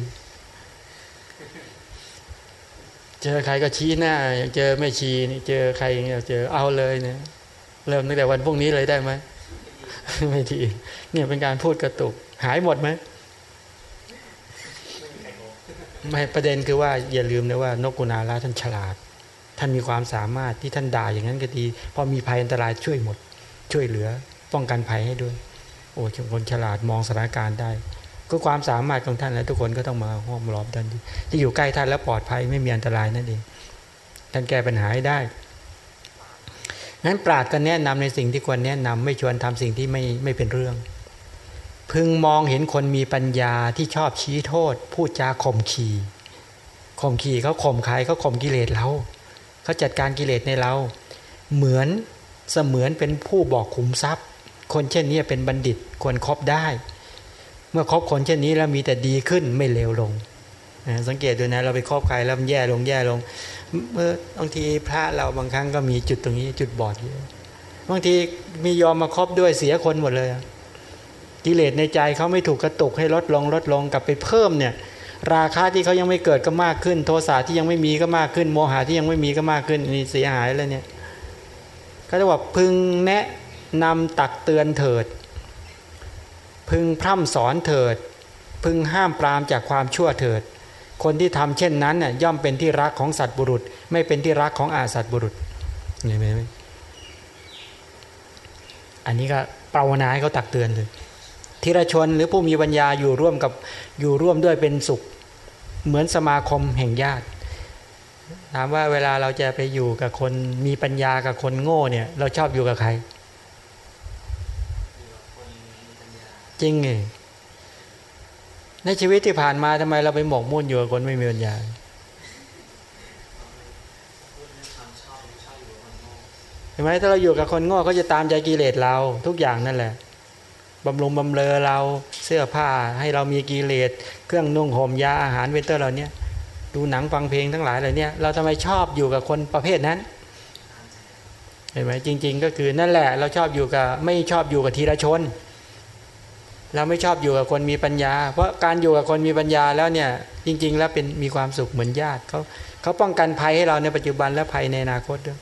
เจอใครก็ชี้หน้าอย่างเจอไม่ชี้นี่เจอใครอย่างเจอเอาเลยเนี่ยเริ่มตั้งแต่วันพรุ่งนี้เลยได้ไหมไม่ดีเนี่ยเป็นการพูดกระตุก หายหมดไหมไม่ประเด็นคือว่าอย่าลืมนะว่านกกุณาลาท่านฉลาด ท่านมีความสามารถที่ท่านด่าอย่างนั้นก็ดีพอมีภัยอันตรายช่วยหมด ช่วยเหลือป้องกันภัยให้ด้วย โอ้คนฉลาดมองสถานการณ์ได้ ก็ความสามารถของท่านแล้วทุกคนก็ต้องมาห้อมล้อมท่านที่อยู่ใกล้ท่านแล้วปลอดภัยไม่มีอันตรายนั่นเองท่านแก้ปัญหาให้ได้นั้นปราดก็แนะนำในสิ่งที่ควรแนะนำไม่ชวนทำสิ่งที่ไม่ไม่เป็นเรื่อง พึงมองเห็นคนมีปัญญาที่ชอบชี้โทษ พูดจาข่มขีข่มขีเขาข่มใครเขาข่มกิเลสเรา เขาจัดการกิเลสในเรา เหมือนเสมือนเป็นผู้บอกขุมทรัพย์ คนเช่นนี้เป็นบัณฑิตควรครบได้ เมื่อคบคนเช่นนี้แล้วมีแต่ดีขึ้นไม่เลวลง สังเกตดูนะเราไปครอบใครแล้วมันแย่ลงแย่ลงเมื่อบางทีพระเราบางครั้งก็มีจุดตรงนี้จุดบอดเยอะบางทีมียอมมาครอบด้วยเสียคนหมดเลยกิเลสในใจเขาไม่ถูกกระตุกให้ลดลงลดลงกลับไปเพิ่มเนี่ย ราคาที่เขายังไม่เกิดก็มากขึ้น โทสะที่ยังไม่มีก็มากขึ้น โมหะที่ยังไม่มีก็มากขึ้นนี่เสียหายแล้วเนี่ยก็จะว่าพึงแนะนำตักเตือนเถิด พึงพร่ำสอนเถิด พึงห้ามปรามจากความชั่วเถิด คนที่ทำเช่นนั้นน่ยย่อมเป็นที่รักของสัตว์บุรุษ ไม่เป็นที่รักของอาสัตว์บุรุษเห็นไหมอันนี้ก็ปราวนาให้เขาตักเตือนเลย ทีรชนหรือผู้มีปัญญาอยู่ร่วมกับอยู่ร่วมด้วยเป็นสุข เหมือนสมาคมแห่งญาติถามว่าเวลาเราจะไปอยู่กับคนมีปัญญากับคนโง่เนี่ย เราชอบอยู่กับใคร จริงไงในชีวิตที่ผ่านมาทำไมเราไปหมกมุ่นอยู่กับคนไม่มีปัญญาเห็นไหมถ้าเราอยู่กับคนโง่เขาจะตามใจกิเลสเราทุกอย่างนั่นแหละ บำรุงบำเรอเราเสื้อผ้าให้เรามีกิเลสเครื่องนุ่งห่มยาอาหารเวเตอร์เราเนี้ยดูหนังฟังเพลงทั้งหลายเหล่านี้เราทำไมชอบอยู่กับคนประเภทนั้นเห็นไหมจริง ๆ ก็คือนั่นแหละ เราชอบอยู่กับไม่ชอบอยู่กับทีละชน เราไม่ชอบอยู่กับคนมีปัญญา เพราะการอยู่กับคนมีปัญญาแล้วเนี่ยจริง ๆ แล้วเป็นมีความสุขเหมือนญาติเขาเขาป้องกันภัยให้เราในปัจจุบันและภัยในอนาคตด้วย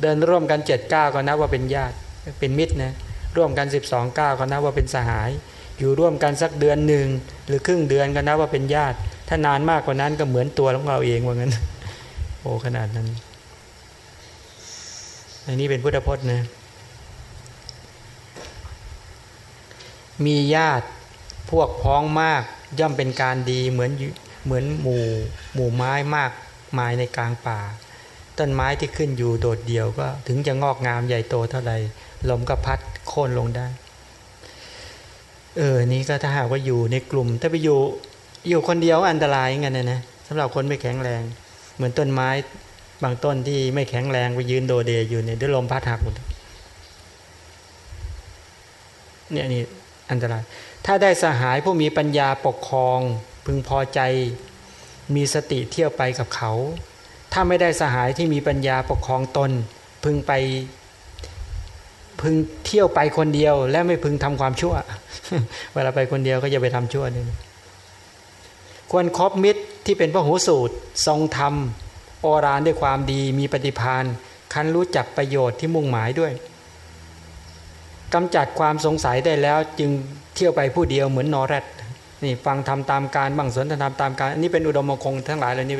เดินร่วมกันเจ็ดเก้าก็นับว่าเป็นญาติเป็นมิตรนะ ร่วมกัน 12ก้าก็นับว่าเป็นสหาย อยู่ร่วมกันสักเดือนหนึ่งหรือครึ่งเดือนก็นับว่าเป็นญาติ ถ้านานมากกว่านั้นก็เหมือนตัวของเราเองว่างั้น โอ้ขนาดนั้นอันนี้เป็นพุทธพจน์นะมีญาติพวกพ้องมากย่อมเป็นการดีเหมือนเหมือนหมู่หมู่ไม้มากไม้ในกลางป่า ต้นไม้ที่ขึ้นอยู่โดดเดี่ยวก็ถึงจะงอกงามใหญ่โตเท่าใดลมก็พัด โค่นลงได้ เออ นี่ก็ถ้าหากว่าอยู่ในกลุ่ม ถ้าไปอยู่ อยู่คนเดียวอันตรายงั้นนะนะสำหรับคนไม่แข็งแรง เหมือนต้นไม้บางต้นที่ไม่แข็งแรงไปยืนโดเดอยู่เนี่ยด้วยลมพัดหักหมดเนี่ยนี่อันตราย ถ้าได้สหายผู้มีปัญญาปกครอง พึงพอใจ มีสติเที่ยวไปกับเขา ถ้าไม่ได้สหายที่มีปัญญาปกครองตน พึงไป พึงเที่ยวไปคนเดียว และไม่พึงทำความชั่ว เวลาไปคนเดียวก็จะไปทำชั่วนี่ควรครอบมิตรที่เป็นพระหูสูตร ทรงธรรมโอรานด้วยความดีมีปฏิพานคันรู้จักประโยชน์ที่มุ่งหมายด้วยกำจัดความสงสัยได้แล้วจึงเที่ยวไปผู้เดียวเหมือนนอแรดนี่ฟังทำตามการบังสนทำตามการอันนี้เป็นอุดมมงคลทั้งหลายเลยนี่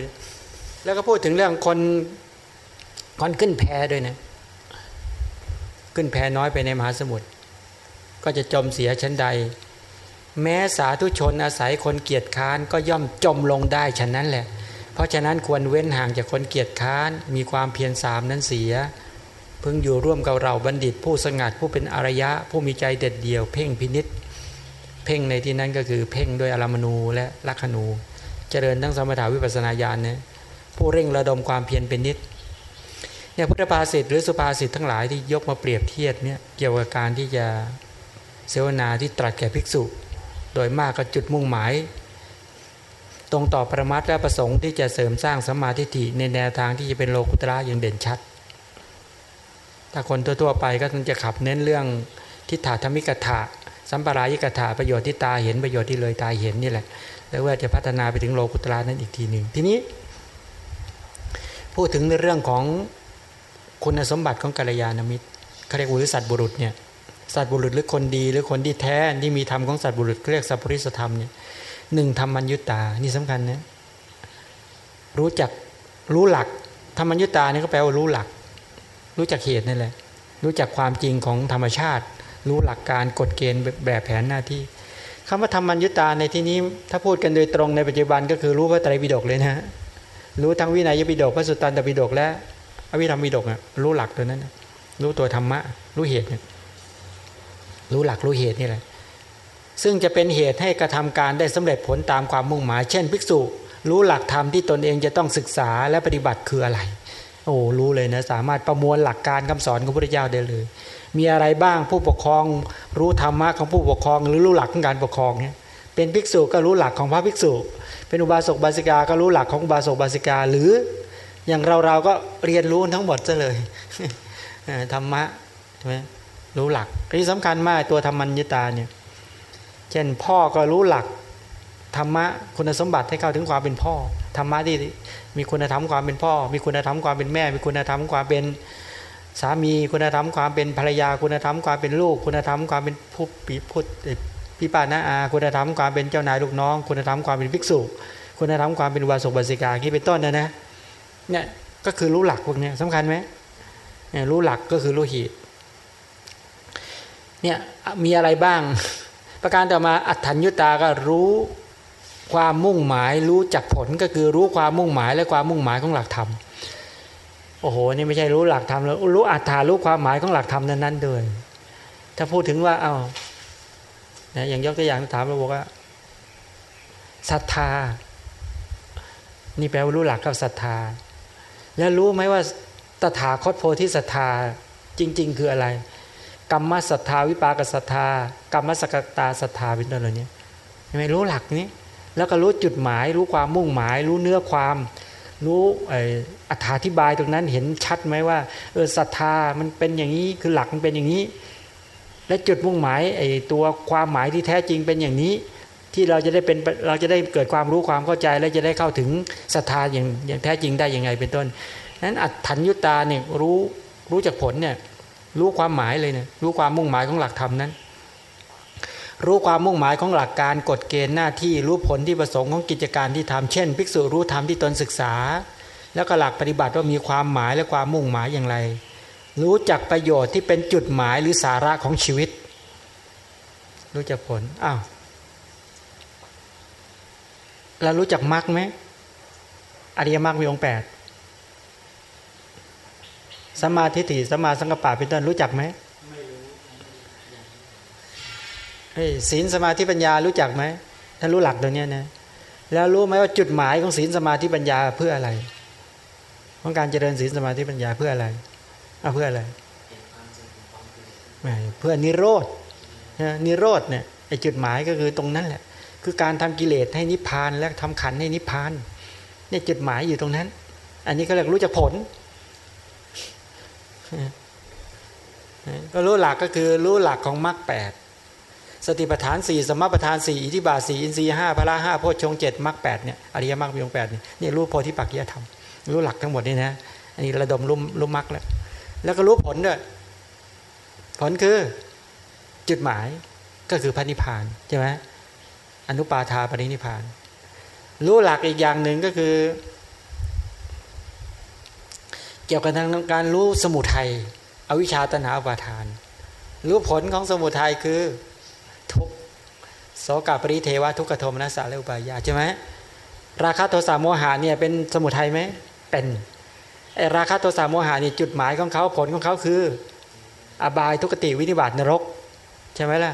แล้วก็พูดถึงเรื่องคนคนขึ้นแพด้วยนะ ขึ้นแพน้อยไปในมหาสมุทรก็จะจมเสียชั้นใด แม้สาธุชนอาศัยคนเกียจค้านก็ย่อมจมลงได้ฉะนั้นแหละ เพราะฉะนั้นควรเว้นห่างจากคนเกียจค้านมีความเพียรสามนั้นเสียเพิ่งอยู่ร่วมกับเราบัณฑิตผู้สงัดผู้เป็นอารยะ ผู้มีใจเด็ดเดี่ยว เพ่งพินิษเพ่งในที่นั้นก็คือเพ่งด้วยอารมณูและลักขณู เจริญทั้งสมถาวิปัสนาญาณเนี่ยผู้เร่งระดมความเพียรเป็นนิด เนี่ยพุทธภาษิตหรือสุภาษิตทั้งหลายที่ยกมาเปรียบเทียบเนี่ยเกี่ยวกับการที่จะเสวนาที่ตรัสแก่ภิกษุ โดยมากก็จุดมุ่งหมาย ตรงต่อประมัดและประสงค์ที่จะเสริมสร้างสมาธิฐิในแนวทางที่จะเป็นโลกุตระอย่างเด่นชัด ถ้าคนทั่วๆไปก็ต้องจะขับเน้นเรื่องทิฏฐาธรรมิกถะสัมปรายิกถะประโยชน์ที่ตาเห็นประโยชน์ที่เลยตาเห็นนี่แหละ แล้วว่าจะพัฒนาไปถึงโลกุตระนั้นอีกทีหนึ่งทีนี้ พูดถึงในเรื่องของ คุณสมบัติของกัลยาณมิตรเขาเรียกว่าสัตบุรุษเนี่ยสัตบุรุษหรือคนดีหรือคนที่แท้ที่มีธรรมของสัตบุรุษเรียกสัพพุริสธรรมเนี่ยหนึ่งธรรมัญยุตา นี่สำคัญนะรู้จักรู้หลักธรรมัญยุตานี่ก็แปลว่ารู้หลัก รู้จักเหตุนั่แหละรู้จักความจริงของธรรมชาติ รู้หลักการกฎเกณฑ์แบบแผนหน้าที่คำว่าธรรมัญยุตาในที่นี้ถ้าพูดกันโดยตรงในปัจจุบันก็คือรู้พระไตรปิฎกเลยนะรู้ทั้งวินัยปิฎกพระสุตตันตปิฎกและ วิธรรมมีดกอะรู้หลักตัวนั้นรู้ตัวธรรมะ รู้เหตุรู้หลักรู้เหตุนี่แหละ ซึ่งจะเป็นเหตุให้กระทำการได้สำเร็จผลตามความมุ่งหมาย เช่น ภิกษุ รู้หลักธรรมที่ตนเองจะต้องศึกษาและปฏิบัติคืออะไร โอ้รู้เลยนะ สามารถประมวลหลักการคำสอนของพระพุทธเจ้าได้เลย มีอะไรบ้างผู้ปกครอง รู้ธรรมะของผู้ปกครอง หรือรู้หลักของการปกครองเนี่ยเป็นภิกษุก็รู้หลักของพระภิกษุ เป็นอุบาสกบาสิกาก็รู้หลักของอุบาสกบาสิกา หรือ อย่างเราเราก็เรียนรู้ทั้งหมดซะเลยธรรมะใช่ไหมรู้หลักที่สำคัญมากตัวธรรมัญญตาเนี่ยเช่นพ่อก็รู้หลักธรรมะคุณสมบัติให้เข้าถึงความเป็นพ่อธรรมะที่มีคุณธรรมความเป็นพ่อ มีคุณธรรมความเป็นแม่ มีคุณธรรมความเป็นสามีคุณธรรมความเป็นภรรยา คุณธรรมความเป็นลูก คุณธรรมความเป็นผู้ปีพุทธพิปานาอาคุณธรรมความเป็นเจ้านายลูกน้อง คุณธรรมความเป็นภิกษุ คุณธรรมความเป็นวาสุบาสิกาที่เป็นต้นนะนะ เนี่ยก็คือรู้หลักพวกนี้สำคัญไหมเนี่ยรู้หลักก็คือรู้เหตุเนี่ยมีอะไรบ้าง ประการต่อมาอัฏฐัญญุตาก็รู้ความมุ่งหมายรู้จักผลก็คือรู้ความมุ่งหมายและความมุ่งหมายของหลักธรรมโอ้โหนี่ไม่ใช่รู้หลักธรรมแล้วรู้อัฏฐารู้ความหมายของหลักธรรมนั้นๆด้วยถ้าพูดถึงว่าเอา้านะอย่างยกตัวอย่างถามเราบอกว่าศรัทธา นี่แปลว่ารู้หลักกับศรัทธา แล้วรู้ไหมว่าตถาคตโพธิศรัทธาจริง ๆ คืออะไร กรรมศรัทธาวิปากศรัทธากรรมสกตาศรัทธาเป็นต้นเหล่านี้ใช่ไหมรู้หลักนี้ แล้วก็รู้จุดหมาย รู้ความมุ่งหมาย รู้เนื้อความ รู้อธิบายตรงนั้นเห็นชัดไหมว่าเออศรัทธามันเป็นอย่างนี้คือหลักมันเป็นอย่างนี้ และจุดมุ่งหมายไอ้ตัวความหมายที่แท้จริงเป็นอย่างนี้ ที่เราจะได้เป็นเราจะได้เกิดความรู้ความเข้าใจ และจะได้เข้าถึงศรัทธาอย่างอย่างแท้จริงได้ยังไงเป็นต้นนั้นอัตถัญญุตาเนี่ยรู้รู้จากผลเนี่ยรู้ความหมายเลยเนี่ยรู้ความมุ่งหมายของหลักธรรมนั้น รู้ความมุ่งหมายของหลักการกฎเกณฑ์หน้าที่รู้ผลที่ประสงค์ของกิจการที่ทำเช่น ภิกษุรู้ธรรมที่ตนศึกษา แล้วก็หลักปฏิบัติว่ามีความหมายและความมุ่งหมายอย่างไร รู้จักประโยชน์ที่เป็นจุดหมายหรือสาระของชีวิต รู้จักผลอ้าว เรารู้จักมรรคไหมอริยมรรคมีองค์แปดสมาธิฏฐิสมาสังกปะเป็นต้นรู้จักไหมเฮ้ศีลสมาธิปัญญารู้จักไหมท่ารู้หลักตัวนี้นะแล้วรู้ไหมว่าจุดหมายของศีลสมาธิปัญญาเพื่ออะไร ของการเจริญศีลสมาธิปัญญาเพื่ออะไรเอาเพื่ออะไรเพื่อนิโรธนิโรธเนี่ยไอจุดหมายก็คือตรงนั้นแหละ คือการทำกิเลสให้นิพพานและทำขันให้นิพพานเนี่ยจุดหมายอยู่ตรงนั้น อันนี้ก็เรียกรู้จักผล ก็รู้หลักก็คือรู้หลักของมรรคแปดสติปัฏฐานสี่สมปัฏฐานสี่อิทิบาสี่อินทรีห้าพละห้าโพชฌงเจ็ดมรรคแปดเนี่ยอริยมรรคมีองแปดเนี่นี่รู้โพธิปักจียธรรมรู้หลักทั้งหมดนี่นะอันนี้ระดมรู้รู้มรรคแล้วแล้วก็รู้ผลด้วยผลคือจุดหมายก็คือพระนิพพานใช่ไหม อนุปาทาปรินิพาน รู้หลักอีกอย่างหนึ่งก็คือ เกี่ยวกับทางการรู้สมุทัยอวิชชาตนาอุปาทาน รู้ผลของสมุทัยคือทุกโสกปริเทวะทุกขโทมนัสสะและอุปายาใช่ไหมราคะโทสะโมหะเนี่ยเป็นสมุทัยไหมเป็นไอราคะโทสะโมหะนี่จุดหมายของเขาผลของเขาคือ อบายทุกติวินิบาตนรก ใช่ไหมล่ะ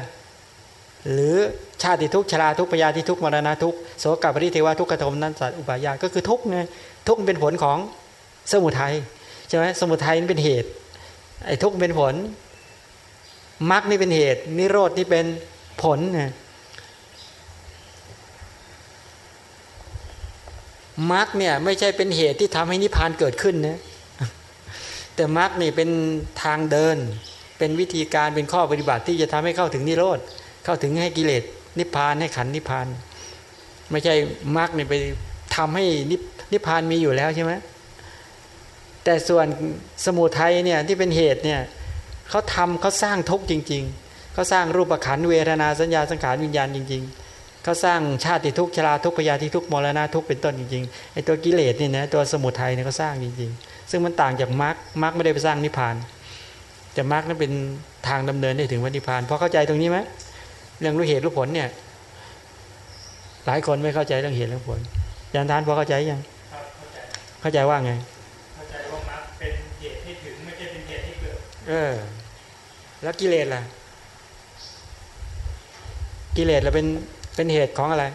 หรือ ชาติทุกชราทุกปยาที่ทุกมรณะทุกโสกปริเทวทุกขโทมนั้นสสะอุปายาก็คือทุกไงทุกเป็นผลของสมุทัยใช่ไหมสมุทัยนี่เป็นเหตุไอ้ทุกเป็นผลมรรคนี่เป็นเหตุ นิโรดนี่เป็นผลนะมรรคเนี่ยไม่ใช่เป็นเหตุที่ทำให้นิพพานเกิดขึ้นนะแต่มรรคนี่เป็นทางเดิน เป็นวิธีการเป็นข้อปฏิบัติที่จะทำให้เข้าถึงนิโรธเข้าถึงให้กิเลส นิพพานให้ขันนิพพาน ไม่ใช่มรรคนี่ยไปทำให้นิพพานมีอยู่แล้วใช่ไหมแต่ส่วนสมุทัยเนี่ยที่เป็นเหตุเนี่ยเขาทำเขาสร้างทุกข์จริง ๆเขาสร้างรูปขันเวทนาสัญญาสังขารวิญญาณจริง ๆเขาสร้างชาติทุกข์ชราทุกข์พยาธิทุกข์มรณะทุกข์เป็นต้นจริงๆไอ้ตัวกิเลสเนี่ยนะตัวสมุทัยเนี่ยเขาสร้างจริง ๆ ซึ่งมันต่างจากมรรคมรรคไม่ได้ไปสร้างนิพพานแต่มรรคนั้นเป็นทางดำเนินได้ถึงวันนิพพานพอเข้าใจตรงนี้ไหม เรื่องรู้เหตุรู้ผลเนี่ย หลายคนไม่เข้าใจเรื่องเหตุเรื่องผลยานทานพอเข้าใจยังเข้าใจว่าไงเออ แล้วกิเลสล่ะ กิเลสเราเป็นเป็นเหตุของอะไร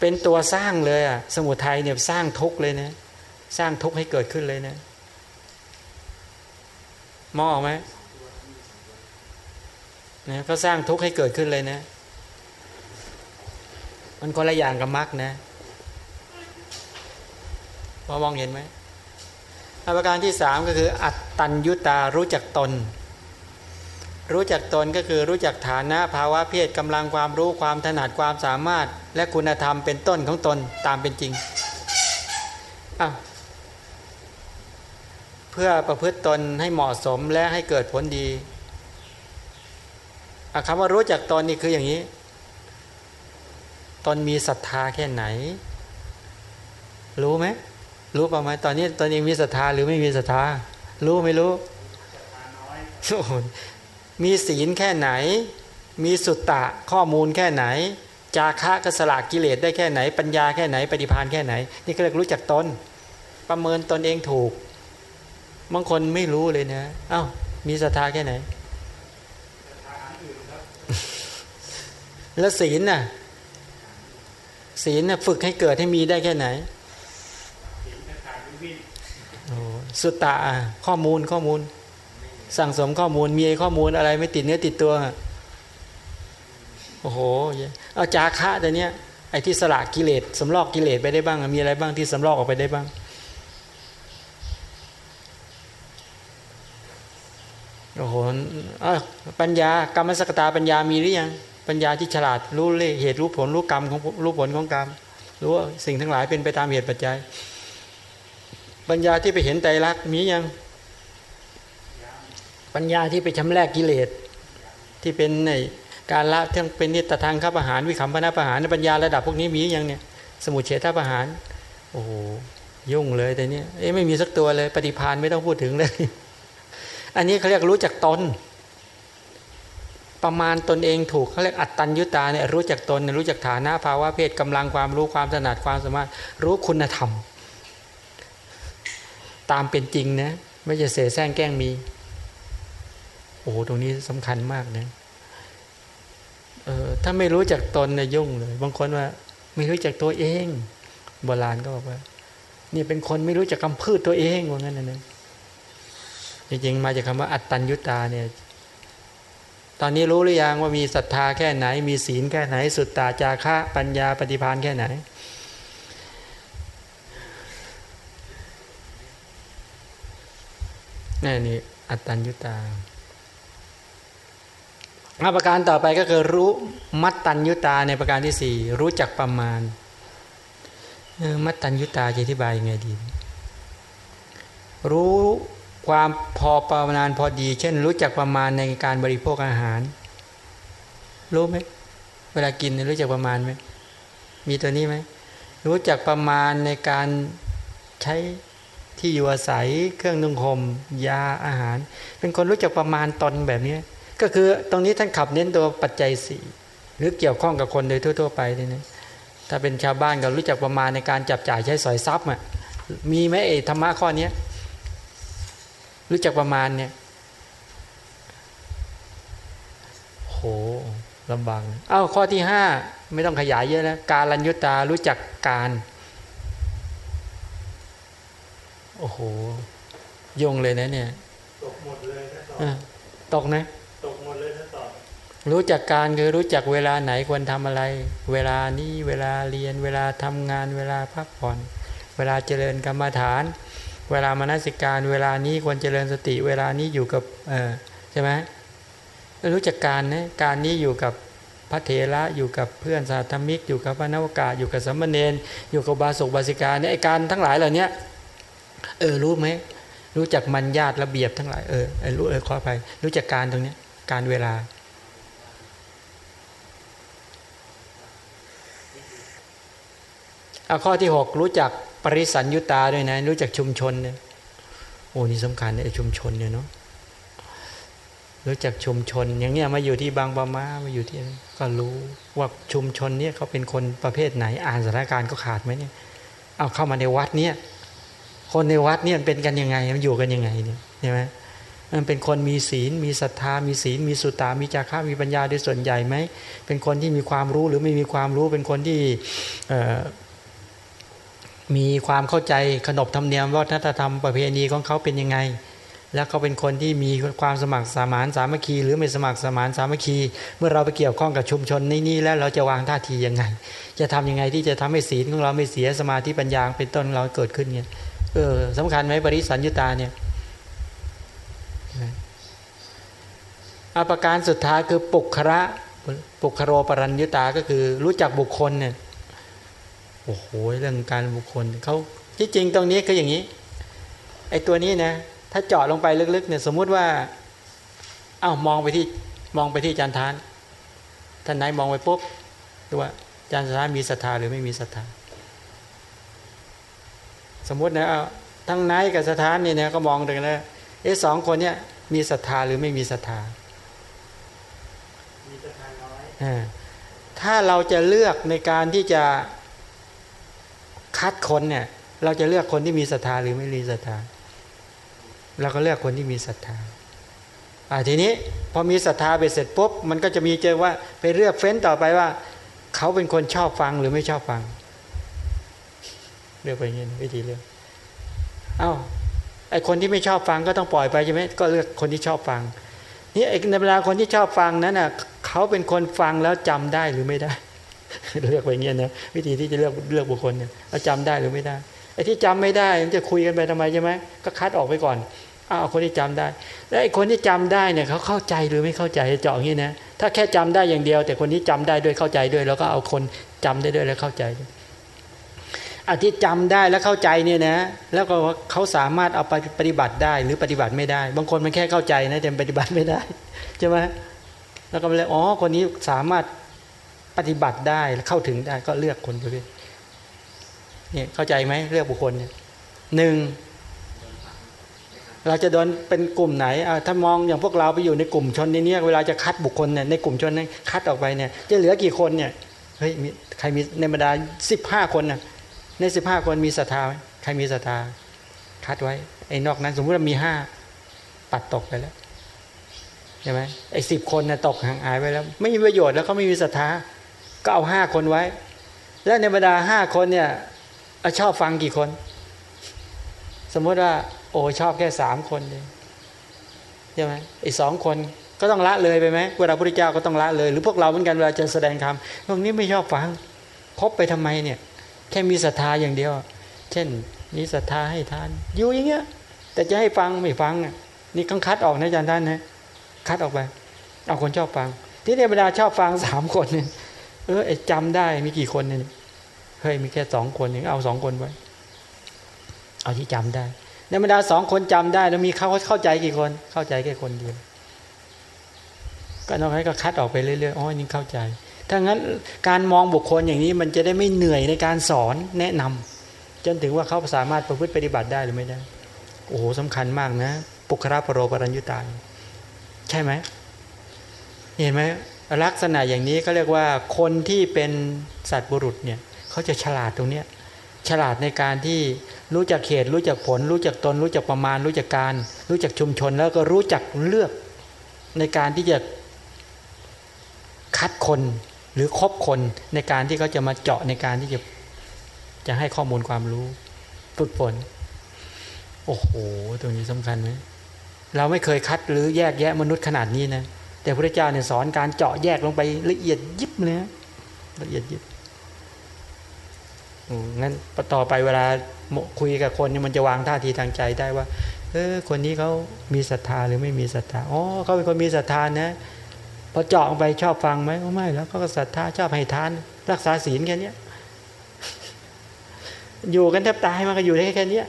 เป็นตัวสร้างเลยอะ สมุทัยเนี่ยสร้างทุกข์เลยนะสร้างทุกข์ให้เกิดขึ้นเลยนะมองออกไหม นะก็สร้างทุกข์ให้เกิดขึ้นเลยนะ มันคนละอย่างกับมรรคนะพอมองเห็นไหมประการที่สามก็คือ อัตตัญยุตารู้จักตน รู้จักตนก็คือรู้จักฐานะภาวะเพศกำลังความรู้ความถนัดความสามารถ และคุณธรรมเป็นต้นของตนตามเป็นจริงอ้าวเพื่อประพฤติตนให้เหมาะสมและให้เกิดผลดี คำว่ารู้จักตนนี่คืออย่างนี้ ตนมีศรัทธาแค่ไหน รู้ไหมรู้ป่ะไหมตอนนี้ตนเองมีศรัทธาหรือไม่มีศรัทธา รู้ไม่รู้มีศีลแค่ไหน มีสุตตะข้อมูลแค่ไหน จาคะกสละกิเลสได้แค่ไหน ปัญญาแค่ไหน ปฏิพานแค่ไหน นี่ก็เรียกรู้จักตน ประเมินตนเองถูก บางคนไม่รู้เลยนะ เอา้า มีศรัทธาแค่ไหน แล้วศีลน่ะศีลน่ะฝึกให้เกิดให้มีได้แค่ไหนสุตตะข้อมูลข้อมูล สั่งสมข้อมูลมีข้อมูลอะไรไม่ติดเนื้อติดตัวโอ้โหเอาจาคะแต่เนี้ยไอ้ที่สละกิเลสสำลอกกิเลสไปได้บ้าง มีอะไรบ้างที่สำลอกออกไปได้บ้างโอ้โหปัญญากรรมสกตาปัญญามีหรือยัง ปัญญาที่ฉลาดรู้เลเหตุรู้ผลรู้กรรมของรู้ผลของกรรมรู้ว่าสิ่งทั้งหลายเป็นไปตามเหตุปัจจัย ปัญญาที่ไปเห็นใจรักมียัง ปัญญาที่ไปชำแรกกิเลสที่เป็นในการละที่เป็นนิตทางข้าประหารวิคัมพนาประหารปัญญาระดับพวกนี้มียังเนี่ยสมุเฉทประหารโอ้โหยุ่งเลยแต่เนี้ยเอ๊ะไม่มีสักตัวเลย ปฏิพานไม่ต้องพูดถึงเลย อันนี้เขาเรียกรู้จักตน ประมาณตนเองถูกเขาเรียกอัตตัญญุตาเนี่ยรู้จักตนรู้จักฐานะภาวะเพศกำลังความรู้ความถนัดความสามารถรู้คุณธรรม ตามเป็นจริงนะไม่จะเสแสร้งแกล้งมี โอ้โหตรงนี้สำคัญมากนะเออถ้าไม่รู้จักตนเนี่ยยุ่งเลย บางคนว่า ไม่รู้จักตัวเอง โบราณก็บอกว่านี่เป็นคนไม่รู้จักคำพืชตัวเองว่างั้นนะจริงๆมาจากคำว่าอัตตัญญุตาเนี่ย อนนี้รู้หรือยังว่ามีศรัทธาแค่ไหน มีศีลแค่ไหน สุตตาจาระปัญญาปฏิพานแค่ไหน นี่นี่อัตตัญญุตาอาประการต่อไปก็คือรู้มัตตัญญุตาในประการที่สี่รู้จักประมาณมัตตัญญุตาจะอธิบายยังไงดี รู้ ความพอประมาณพอดี เช่น รู้จักประมาณในการบริโภคอาหาร รู้ไหมเวลากินรู้จักประมาณไหมมีตัวนี้ไหมรู้จักประมาณในการใช้ที่อยู่อาศัยเครื่องนุ่งห่มยาอาหาร เป็นคนรู้จักประมาณตนแบบนี้ก็คือตรงนี้ท่านขับเน้นตัวปัจจัยสี่หรือเกี่ยวข้องกับคนโดยทั่ว ๆ ไปนี่นะถ้าเป็นชาวบ้านก็รู้จักประมาณในการจับจ่ายใช้สอยทรัพย์อะมีไหมเอธรรมะข้อนี้ รู้จักประมาณเนี่ยโหลำบากอ้าวข้อที่ห้าไม่ต้องขยายเยอะแล้วการลัญยุตารู้จักการโอ้โหยงเลยนะเนี่ย ตกหมดเลยถ้าตอบตกนะตกหมดเลยถ้าตอบรู้จักการคือรู้จักเวลาไหนควรทำอะไร เวลานี้เวลาเรียน เวลาทำงาน เวลาพักผ่อน เวลาเจริญกรรมฐาน เวลามานสิการ เวลานี้ควรเจริญสติ เวลานี้อยู่กับเออใช่ไหมรู้จักการนะการนี้อยู่กับพระเถระอยู่กับเพื่อนสาธมิก อยู่กับพระนวกาอยู่กับสัมมเนนอยู่กับบาสุกบาสิกาเนี่ยการทั้งหลายเหล่านี้เออรู้ไหมรู้จักมันญาติระเบียบทั้งหลายเออไอรู้เออขอไปรู้จักการตรงนี้การเวลาเอาข้อที่หกรู้จัก ปริสัญยุตาด้วยนะ รู้จักชุมชนเนี่ยโอ้นี่สำคัญไอ้ชุมชนเนี่ยเนาะรู้จักชุมชน อย่างเนี้ยมาอยู่ที่บางปามามาอยู่ที่ก็รู้ว่าชุมชนเนี่ยเขาเป็นคนประเภทไหน อ่านสถานการณ์ก็ขาดไหมเนี่ย เอาเข้ามาในวัดเนี่ยคนในวัดเนี่ยเป็นกันยังไงมันอยู่กันยังไงเนี่ยใช่ไหมมันเป็นคนมีศีล มีศรัทธา มีศีล มีสุตตามีจาระมีปัญญาโดยส่วนใหญ่ไหม เป็นคนที่มีความรู้หรือไม่มีความรู้ เป็นคนที่ มีความเข้าใจขนบธรรมเนียมวัฒนธรรมประเพณีของเขาเป็นยังไง แล้วเขาเป็นคนที่มีความสมัครสมานสามัคคี หรือไม่สมัครสมานสามัคคี เมื่อเราไปเกี่ยวข้องกับชุมชนนี้นี่แล้วเราจะวางท่าทียังไง จะทำยังไงที่จะทำให้ศีลของเราไม่เสียสมาธิปัญญาเป็นต้นเราเกิดขึ้นเนี่ยเออสำคัญไหมปริสัญญุตาเนี่ยอาประการสุดท้ายคือปุคระปุคโรปรัญญุตาก็คือรู้จักบุคคลเนี่ย โอ้โหเรื่องการบุคคลเขาที่จริงตรงนี้คืออย่างนี้ไอ้ตัวนี้นะถ้าเจาะลงไปลึกๆเนี่ยสมมุติว่าอ้าวมองไปที่มองไปที่จันทานท่านไหนมองไปปุ๊บดูว่าจันทานมีศรัทธาหรือไม่มีศรัทธาสมมุตินะเอาทั้งไนท์กับสถานนี่นะก็มองดูแล้วเอ๊ะสองคนเนี่ยมีศรัทธาหรือไม่มีศรัทธามีศรัทธาน้อยอ่าถ้าเราจะเลือกในการที่จะ คัดคนเนี่ย เราจะเลือกคนที่มีศรัทธาหรือไม่มีศรัทธาเราก็เลือกคนที่มีศรัทธาอ่าทีนี้พอมีศรัทธาไปเสร็จปุ๊บมันก็จะมีเจอว่าไปเลือกเฟ้นต่อไปว่า เขาเป็นคนชอบฟังหรือไม่ชอบฟัง เลือกไปอย่างนี้วิธีเลือกเอ้าไอคนที่ไม่ชอบฟังก็ต้องปล่อยไปใช่ไหมก็เลือกคนที่ชอบฟังนี่ไอในเวลาคนที่ชอบฟังนั้นน่ะเขาเป็นคนฟังแล้วจำได้หรือไม่ได้ เลือกไปอย่างเงี้ยนะวิธีที่จะเลือกเลือกบุคคลเนี่ยเราจำได้หรือไม่ได้ไอ้ที่จำไม่ได้มันจะคุยกันไปทำไมใช่ไหมก็คัดออกไปก่อนเอาเอาคนที่จำได้ แล้วไอ้คนที่จำได้เนี่ยเขาเข้าใจหรือไม่เข้าใจเจาะอย่างนี้นะถ้าแค่จำได้อย่างเดียว แต่คนนี้จำได้ด้วยเข้าใจด้วย แล้วก็เอาคนจำได้ด้วยแล้วเข้าใจอันที่จำได้แล้วเข้าใจเนี่ยนะ แล้วก็เขาสามารถเอาไปปฏิบัติได้หรือปฏิบัติไม่ได้ บางคนมันแค่เข้าใจนะแต่ปฏิบัติไม่ได้ใช่ไหมแล้วก็เลยอ๋อคนนี้สามารถ ปฏิบัติได้เข้าถึงได้ก็เลือกคนประเภทเนี่ยเข้าใจไหมเลือกบุคคลเนี่ยหนึ่งเราจะโดนเป็นกลุ่มไหนอ่าถ้ามองอย่างพวกเราไปอยู่ในกลุ่มชนในนี้เวลาจะคัดบุคคลเนี่ยในกลุ่มชนนั้นคัดออกไปเนี่ยจะเหลือกี่คนเนี่ยเฮ้ยมีใครมีในบรรดาสิบห้าคนน่ะในสิบห้าคนมีศรัทธาไหมใครมีศรัทธาคัดไว้ไอ้นอกนั้น สมมติว่ามีห้าปัดตกไปแล้วใช่ไหมไอ้สิบคนน่ะตกห่างหายไปแล้ว ไม่มีประโยชน์แล้วเขาไม่มีศรัทธา ก็เอาห้าคนไว้ แล้วในบรรดาห้าคนเนี่ยชอบฟังกี่คน สมมติว่า โอ้ชอบแค่สามคนเองใช่ไหมไอ้สองคนก็ต้องละเลยไปไหมเวลาพระพุทธเจ้าก็ต้องละเลย หรือพวกเราเหมือนกันเวลาจะแสดงธรรมพวกนี้ไม่ชอบฟังคบไปทำไมเนี่ย แค่มีศรัทธาอย่างเดียว เช่น มีศรัทธาให้ทานอยู่อย่างเงี้ย แต่จะให้ฟังไม่ฟังนี่กังคัดออกนะอาจารย์ท่านนะคัดออกไปเอาคนชอบฟัง ที่ในบรรดาชอบฟังสามคนเนี่ย เออจำได้มีกี่คนเนี่ยเฮ้ยมีแค่สองคนเองเอาสองคนไว้ เอาที่จำได้ในบรรดาสองคนจำได้ แล้วมีเขาเข้าใจกี่คน เข้าใจแค่คนเดียวก็น้องให้ก็คัดออกไปเรื่อยๆอ๋อนี่เข้าใจถ้างั้นการมองบุคคลอย่างนี้มันจะได้ไม่เหนื่อยในการสอนแนะนำจนถึงว่าเขาสามารถประพฤติปฏิบัติได้หรือไม่ได้ โอ้โหสำคัญมากนะ ปุคระปรโรปรัญญุตาใช่ไหมเห็นไหม ลักษณะอย่างนี้เขาเรียกว่าคนที่เป็นสัตว์บุรุษเนี่ยเขาจะฉลาดตรงเนี้ยฉลาดในการที่รู้จักเขตรู้จักผล รู้จักตน รู้จักประมาณ รู้จักการ รู้จักชุมชนแล้วก็รู้จักเลือกในการที่จะคัดคนหรือคบคนในการที่เขาจะมาเจาะในการที่จะจะให้ข้อมูลความรู้ฝึกฝนโอ้โหตรงนี้สำคัญไหมเราไม่เคยคัดหรือแยกแยะมนุษย์ขนาดนี้นะ แต่พระเจ้าเนี่ยสอนการเจาะแยกลงไปละเอียดยิบเลยละเอียดยิบงั้นต่อไปเวลาคุยกับคนเนี่ยมันจะวางท่าทีทางใจได้ว่า เออคนนี้เขามีศรัทธาหรือไม่มีศรัทธาอ๋อเขาเป็นคนมีศรัทธานะพอเจาะไปชอบฟังไหมไม่แล้วเขาก็ศรัทธาชอบให้ทาน รักษาศีลแค่นี้อยู่กันแทบตายมันก็อยู่ได้แค่นี้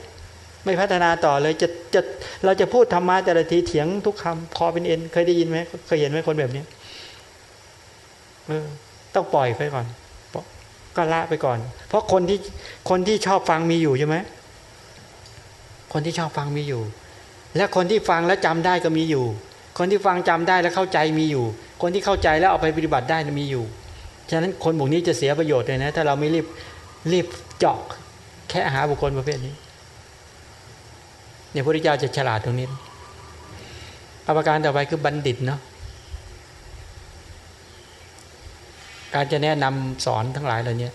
ไม่พัฒนาต่อเลยจะจะเราจะพูดธรรมะแต่ละทีเถียงทุกคำคอเป็นเอ็น เคยได้ยินไหมเคยเห็นไหมคนแบบนี้เออต้องปล่อยไปก่อนก็ละไปก่อน เพราะคนที่คนที่ชอบฟังมีอยู่ใช่ไหมคนที่ชอบฟังมีอยู่ และคนที่ฟังแล้วจำได้ก็มีอยู่ คนที่ฟังจำได้แล้วเข้าใจมีอยู่ คนที่เข้าใจแล้วเอาไปปฏิบัติได้มีอยู่ฉะนั้นคนบุคนี้จะเสียประโยชน์เลยนะ ถ้าเราไม่รีบรีบเจาะแค่หาบุคคลประเภทนี้ เนี่ยพระพุทธเจ้าจะฉลาดตรงนี้อาการต่อไปคือบัณฑิตเนาะการจะแนะนำสอนทั้งหลายเหล่านี้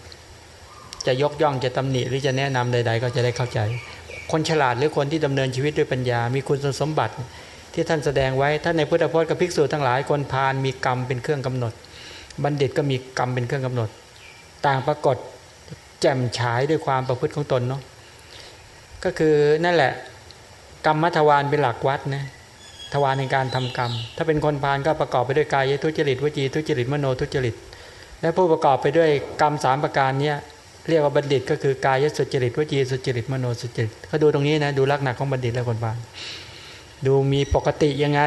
จะยกย่องจะตำหนิหรือจะแนะนำใด ๆ ก็จะได้เข้าใจ คนฉลาดหรือคนที่ดำเนินชีวิตด้วยปัญญา มีคุณสมบัติที่ท่านแสดงไว้ท่านในพุทธพจน์กับภิกษุทั้งหลายคนพาลมีกรรมเป็นเครื่องกำหนด บัณฑิตก็มีกรรมเป็นเครื่องกำหนด ต่างปรากฏแจ่มฉายด้วยความประพฤติของตนเนาะก็คือนั่นแหละ กรรมมัทวานเป็นหลักวัดนะทวารในการทำกรรม ถ้าเป็นคนพาลก็ประกอบไปด้วยกายทุจริตวจีทุจริตมโนทุจริต และผู้ประกอบไปด้วยกรรมสามประการเนี้ยเรียกว่าบัณฑิตก็คือกายสุจริตวจีสุจริตมโนสุจริตเขาดูตรงนี้นะดูลักษณะของบัณฑิตและคนพาลดูมีปกติยังไง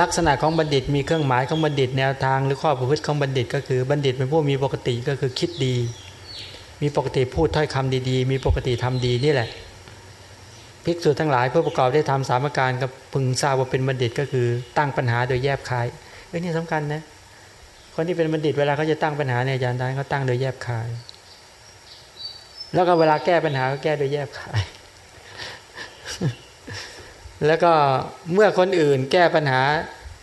ลักษณะของบัณฑิตมีเครื่องหมายของบัณฑิตแนวทางหรือข้อประพฤติของบัณฑิต ก็คือบัณฑิตเป็นผู้มีปกติก็คือคิดดี มีปกติพูดถ้อยคำดีๆ มีปกติทำดีนี่แหละ ภิกษุทั้งหลายเพื่อประกอบได้ทำสามการกับพึงทราบว่าเป็นบัณฑิตก็คือตั้งปัญหาโดยแยบคายเอ้ยนี่สำคัญนะคนที่เป็นบัณฑิตเวลาเขาจะตั้งปัญหาในอาจารย์ได้เขาตั้งโดยแยบคาย แล้วก็เวลาแก้ปัญหาก็แก้โดยแยบคาย แล้วก็เมื่อคนอื่นแก้ปัญหา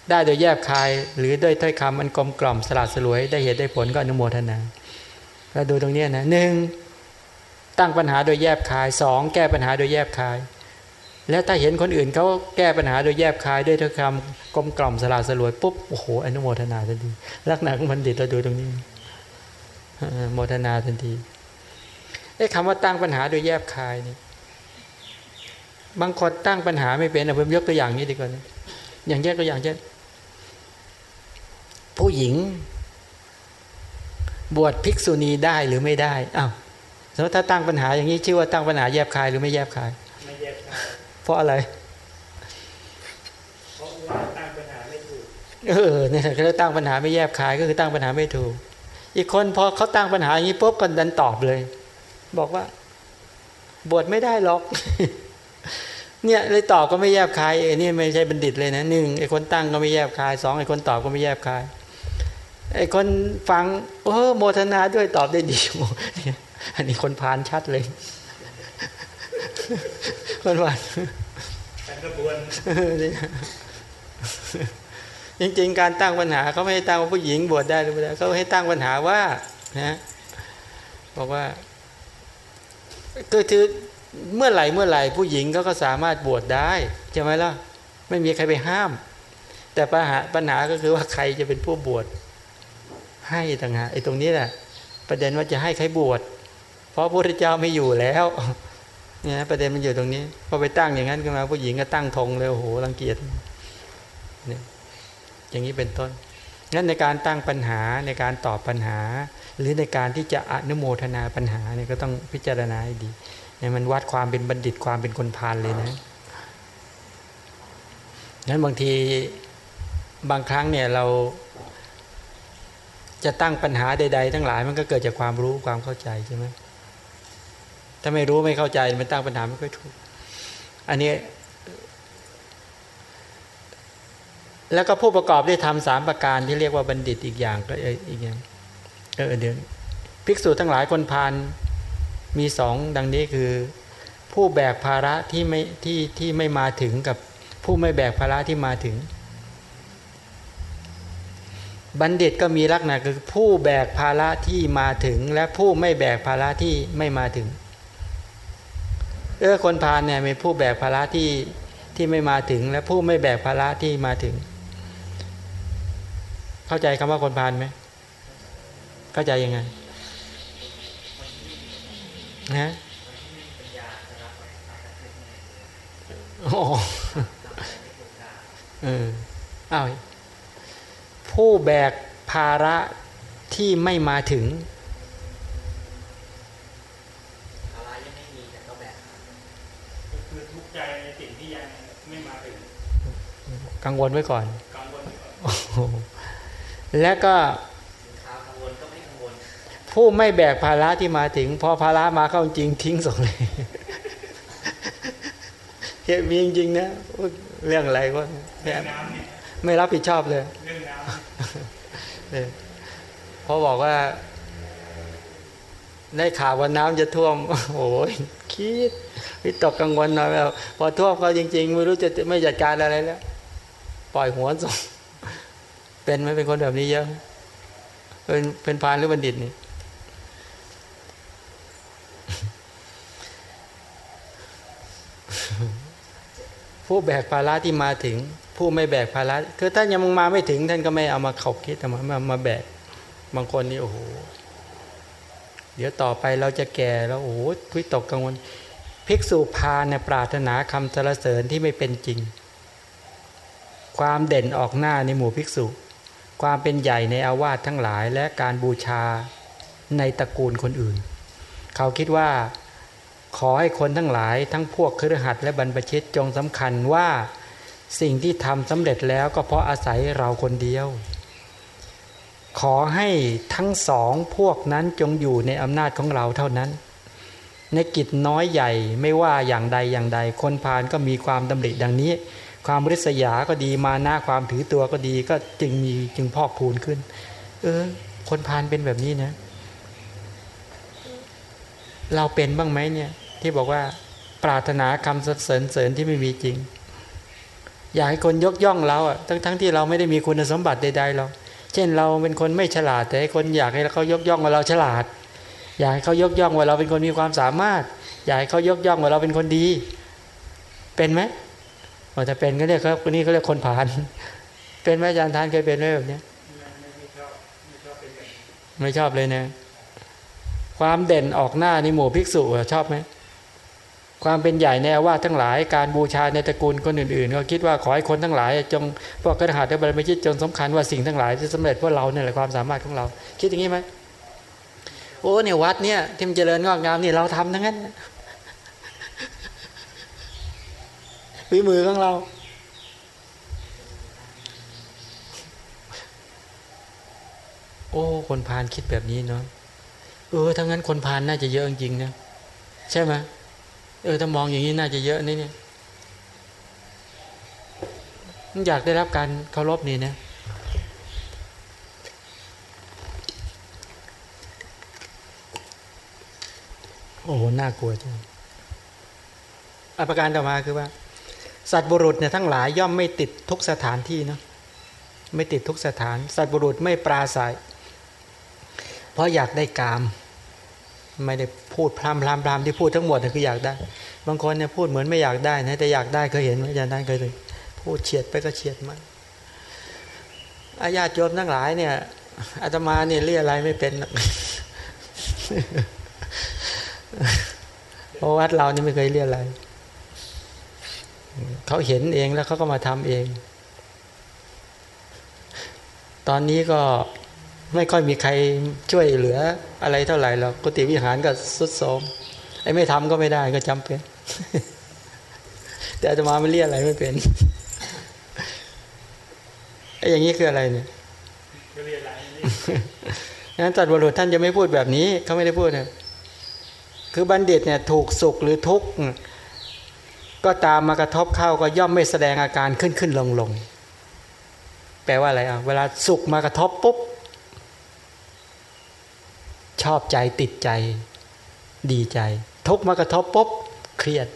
ได้โดยแยบคาย หรือด้วยถ้อยคำอันกลมกล่อมสลัดสลวยได้เหตุได้ผลก็อนุโมทนาเราดูตรงนี้นะหนึ่ง ตั้งปัญหาโดยแยบคายสองแก้ปัญหาโดยแยบคาย แล้วถ้าเห็นคนอื่นเขาแก้ปัญหาโดยแยบคายด้วยถ้อยคำกลมกล่อมสลัดสลวยปุ๊บโอ้โหอนุโมทนาทันทีลักษณะของบัณฑิตเราดูตรงนี้โมทนาทันทีไอ้คำว่าตั้งปัญหาโดยแยบคายนี่บางคนตั้งปัญหาไม่เป็นนะผมยกตัวอย่างนี้ดีกว่านะอย่างแยกตัวอย่างเช่นผู้หญิง บวชภิกษุณีได้หรือไม่ได้อ้าว สมมติถ้าตั้งปัญหาอย่างนี้ชื่อว่าตั้งปัญหาแยบคายหรือไม่แยบคายไม่แยกคายเพราะอะไรเพราะว่าตั้งปัญหาไม่ถูกเออเนี่ยเขาเรียกตั้งปัญหาไม่แยบคายก็คือตั้งปัญหาไม่ถูก อีกคนพอเขาตั้งปัญหาอย่างนี้ปุ๊บก็ดันตอบเลย บอกว่า บวชไม่ได้หรอกเนี่ยเลยตอบก็ไม่แยบคายเอ้นี่ไม่ใช่บัณฑิตเลยนะหนึ่งไอ้คนตั้งก็ไม่แยบคายสองไอ้คนตอบก็ไม่แยบคายไอ้คนฟังโอ้โมทนาด้วยตอบได้ดีโอ้เนี่ย อันนี้คนพานชัดเลย คนพานกระบวนจริงๆ การตั้งปัญหาเขาไม่ให้ตั้งว่าผู้หญิงบวชได้หรือไม่ได้เขาให้ตั้งปัญหาว่านะบอกว่าคือคือเมื่อไหร่เมื่อไหร่ผู้หญิงเขาก็สามารถบวชได้ใช่ไหมล่ะไม่มีใครไปห้าม แต่ปัญหาปัญหาก็คือว่าใครจะเป็นผู้บวชให้ต่างหากไอ้ตรงนี้แหละประเด็นว่าจะให้ใครบวช เพราะพระพุทธเจ้าไม่อยู่แล้วเนี่ยประเด็นมันอยู่ตรงนี้พอไปตั้งอย่างนั้นขึ้นมาผู้หญิงก็ตั้งธงเลยโอ้โหรังเกียจเนี่ยอย่างนี้เป็นต้นงั้นในการตั้งปัญหาในการตอบปัญหา หรือในการที่จะอนุโมทนาปัญหาเนี่ยก็ต้องพิจารณาให้ดีเนี่ยมันวัดความเป็นบัณฑิตความเป็นคนพาลเลยนะงั้นบางทีบางครั้งเนี่ยเราจะตั้งปัญหาใด ๆ ทั้งหลายมันก็เกิดจากความรู้ความเข้าใจใช่ไหม ถ้าไม่รู้ไม่เข้าใจมันตั้งปัญหาไม่ค่อยถูก อันนี้ แล้วก็ผู้ประกอบได้ทำสามประการที่เรียกว่าบัณฑิตอีกอย่างก็เอออีกอย่างเออเดี๋ยวภิกษุทั้งหลายคนพานมีสองดังนี้คือ ผู้แบกภาระที่ไม่ที่ที่ไม่มาถึงกับผู้ไม่แบกภาระที่มาถึง บัณฑิตก็มีลักษณะคือผู้แบกภาระที่มาถึง และผู้ไม่แบกภาระที่ไม่มาถึง เออคนพานเนี่ยเป็นผู้แบกภาระที่ที่ไม่มาถึง และผู้ไม่แบกภาระที่มาถึง เข้าใจคำว่าคนพานไหมเข้าใจยังไงนะโอ้เอออ้าวผู้แบกภาระที่ไม่มาถึง ภาระยังไม่มีแต่ก็แบก ก็คือทุกข์ใจในสิ่งที่ยังไม่มาถึง กังวลไว้ก่อนกังวลไว้ก่อนโอ้โหแล้วก็สินค้ากังวลก็ไม่กังวลผู้ไม่แบกภาระที่มาถึง พอภาระมาเข้าจริงทิ้งส่งเลยเฮ้ยมีจริงๆนะเรื่องอะไรก็แบเรื่อบงน้ำเนี่ยไม่รับผิดชอบเลยเรื่องน้ำเออพอบอกว่า ได้ข่าวว่าน้ำจะท่วม โอ้ยคิดวิตกกังวลหน่อยแล้วพอท่วมเขาจริง ๆ ไม่รู้จะไม่จัดการอะไรแล้ว ปล่อยหัวส่งเป็นไหมเป็นคนแบบนี้เยอะ เป็นเป็นพานหรือบัณฑิตนี่ผู้แบกภาระที่มาถึง ผู้ไม่แบกภาระคือท่านยังมาไม่ถึง ท่านก็ไม่เอามาขบคิดเอามามาแบกบางคนนี่โอ้โหเดี๋ยวต่อไปเราจะแก่แล้วโอ้โหวิตกกังวล ภิกษุพาเนี่ยปรารถนาคำสรรเสริญที่ไม่เป็นจริง ความเด่นออกหน้าในหมู่ภิกษุ ความเป็นใหญ่ในอาวาสทั้งหลายและการบูชาในตระกูลคนอื่น เขาคิดว่าขอให้คนทั้งหลายทั้งพวกครือหัสและบรรพชิตจงสำคัญว่าสิ่งที่ทำสำเร็จแล้วก็เพราะอาศัยเราคนเดียว ขอให้ทั้งสองพวกนั้นจงอยู่ในอำนาจของเราเท่านั้น ในกิจน้อยใหญ่ไม่ว่าอย่างใดอย่างใดคนพาลก็มีความดำริดังนี้ ความริษยาก็ดีมาหน้าความถือตัวก็ดีก็จึงมีจึงพอกพูนขึ้น เออ คนพาลเป็นแบบนี้นะ เราเป็นบ้างไหมเนี่ย ที่บอกว่าปรารถนาคำสรรเสริญที่ไม่มีจริง อยากให้คนยกย่องเราอะทั้งทั้งที่เราไม่ได้มีคุณสมบัติใดๆหรอกเช่นเราเป็นคนไม่ฉลาด แต่คนอยากให้เขายกย่องว่าเราฉลาด อยากให้เขายกย่องว่าเราเป็นคนมีความสามารถ อยากให้เขายกย่องว่าเราเป็นคนดี เป็นไหม พอจะเป็นก็เรียกเขาคนนี้เขาเรียกคนผ่าน เป็นไหมอาจารย์ทานเคยเป็นไหมแบบนี้ไม่ชอบไม่ชอบเป็นแบบนี้ไม่ชอบเลยนะความเด่นออกหน้าในหมู่ภิกษุชอบไหมความเป็นใหญ่ในอาวาทั้งหลายการบูชาในตระกูลคนอื่นๆ ก็คิดว่าขอให้คนทั้งหลาย จงพวกกระหัตและบรมชิตจงสำคัญว่าสิ่งทั้งหลายที่สำเร็จเพราะเราเนี่ยแหละความสามารถของเรา คิดอย่างนี้ไหมโอ้เนี่ยวัดเนี่ยที่มันเจริญงอกงามนี่เราทำทั้งนั้น ฝีมือของเรา โอ้ คนพาลคิดแบบนี้เนาะเออทั้งนั้นคนพาลน่าจะเยอะจริงๆนะใช่ไหมเออถ้ามองอย่างนี้น่าจะเยอะนี่เนี่ยอยากได้รับการเคารพนี่นะโอ้โหน่ากลัวจังอภิการต่อมาคือว่า สัตว์บุรุษเนี่ยทั้งหลายย่อมไม่ติดทุกสถานที่เนาะไม่ติดทุกสถาน สัตว์บุรุษไม่ปราศัย เพราะอยากได้กาม ไม่ได้พูดพรำพรำพรำที่พูดทั้งหมดคืออยากได้ บางคนเนี่ยพูดเหมือนไม่อยากได้นะแต่อยากได้เคยเห็นไหมอาจารย์ท่านเคยเลยพูดเฉียดไปก็เฉียดมาอาญาติโยมทั้งหลายเนี่ยอาตมาเนี่ยเรียอะไรไม่เป็นเพราะวัดเรานี่ไม่เคยเรียอะไร เขาเห็นเองแล้วเขาก็มาทำเอง ตอนนี้ก็ไม่ค่อยมีใครช่วยเหลืออะไรเท่าไหร่หรอกกุฏิวิหารก็สุดโทรมไอ้ไม่ทำก็ไม่ได้ก็จำเป็น แต่อาตมาไม่เรียกอะไรไม่เป็นไอ้อย่างนี้คืออะไรเนี่ยก็เรียนอะไรนี่งั้นตัดบรุษท่านจะไม่พูดแบบนี้เขาไม่ได้พูดนะคือบัณฑิตเนี่ยถูกสุขหรือทุกข์ ก็ตามมากระทบเข้าก็ย่อมไม่แสดงอาการขึ้นขึ้นลงลงแปลว่าอะไรอะเวลาสุขมากระทบปุ๊บ ชอบใจติดใจ ดีใจ ทุกมากระทบปุ๊บเครียด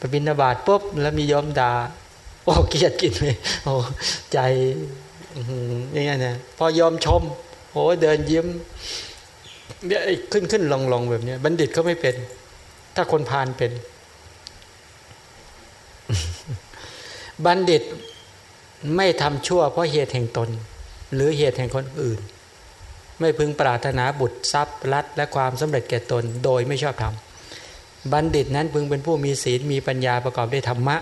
ปบินบาตปุ๊บแล้วมียอมด่าโอ้เครียดกินเลยโอ้ใจอื้ย่างเงี้ยนะพอยอมชมโอ้เดินยิ้มเนี่ยไอขึ้นขึ้นลงลงแบบเนี้ยบัณฑิตเขาไม่เป็น ถ้าคนพาลเป็น บัณฑิตไม่ทำชั่วเพราะเหตุแห่งตน หรือเหตุแห่งคนอื่น ไม่พึงปรารถนาบุตรทรัพย์รัฐและความสำเร็จแก่ตนโดยไม่ชอบธรรมบัณฑิตนั้นพึงเป็นผู้มีศีลมีปัญญาประกอบด้วยธรรมะ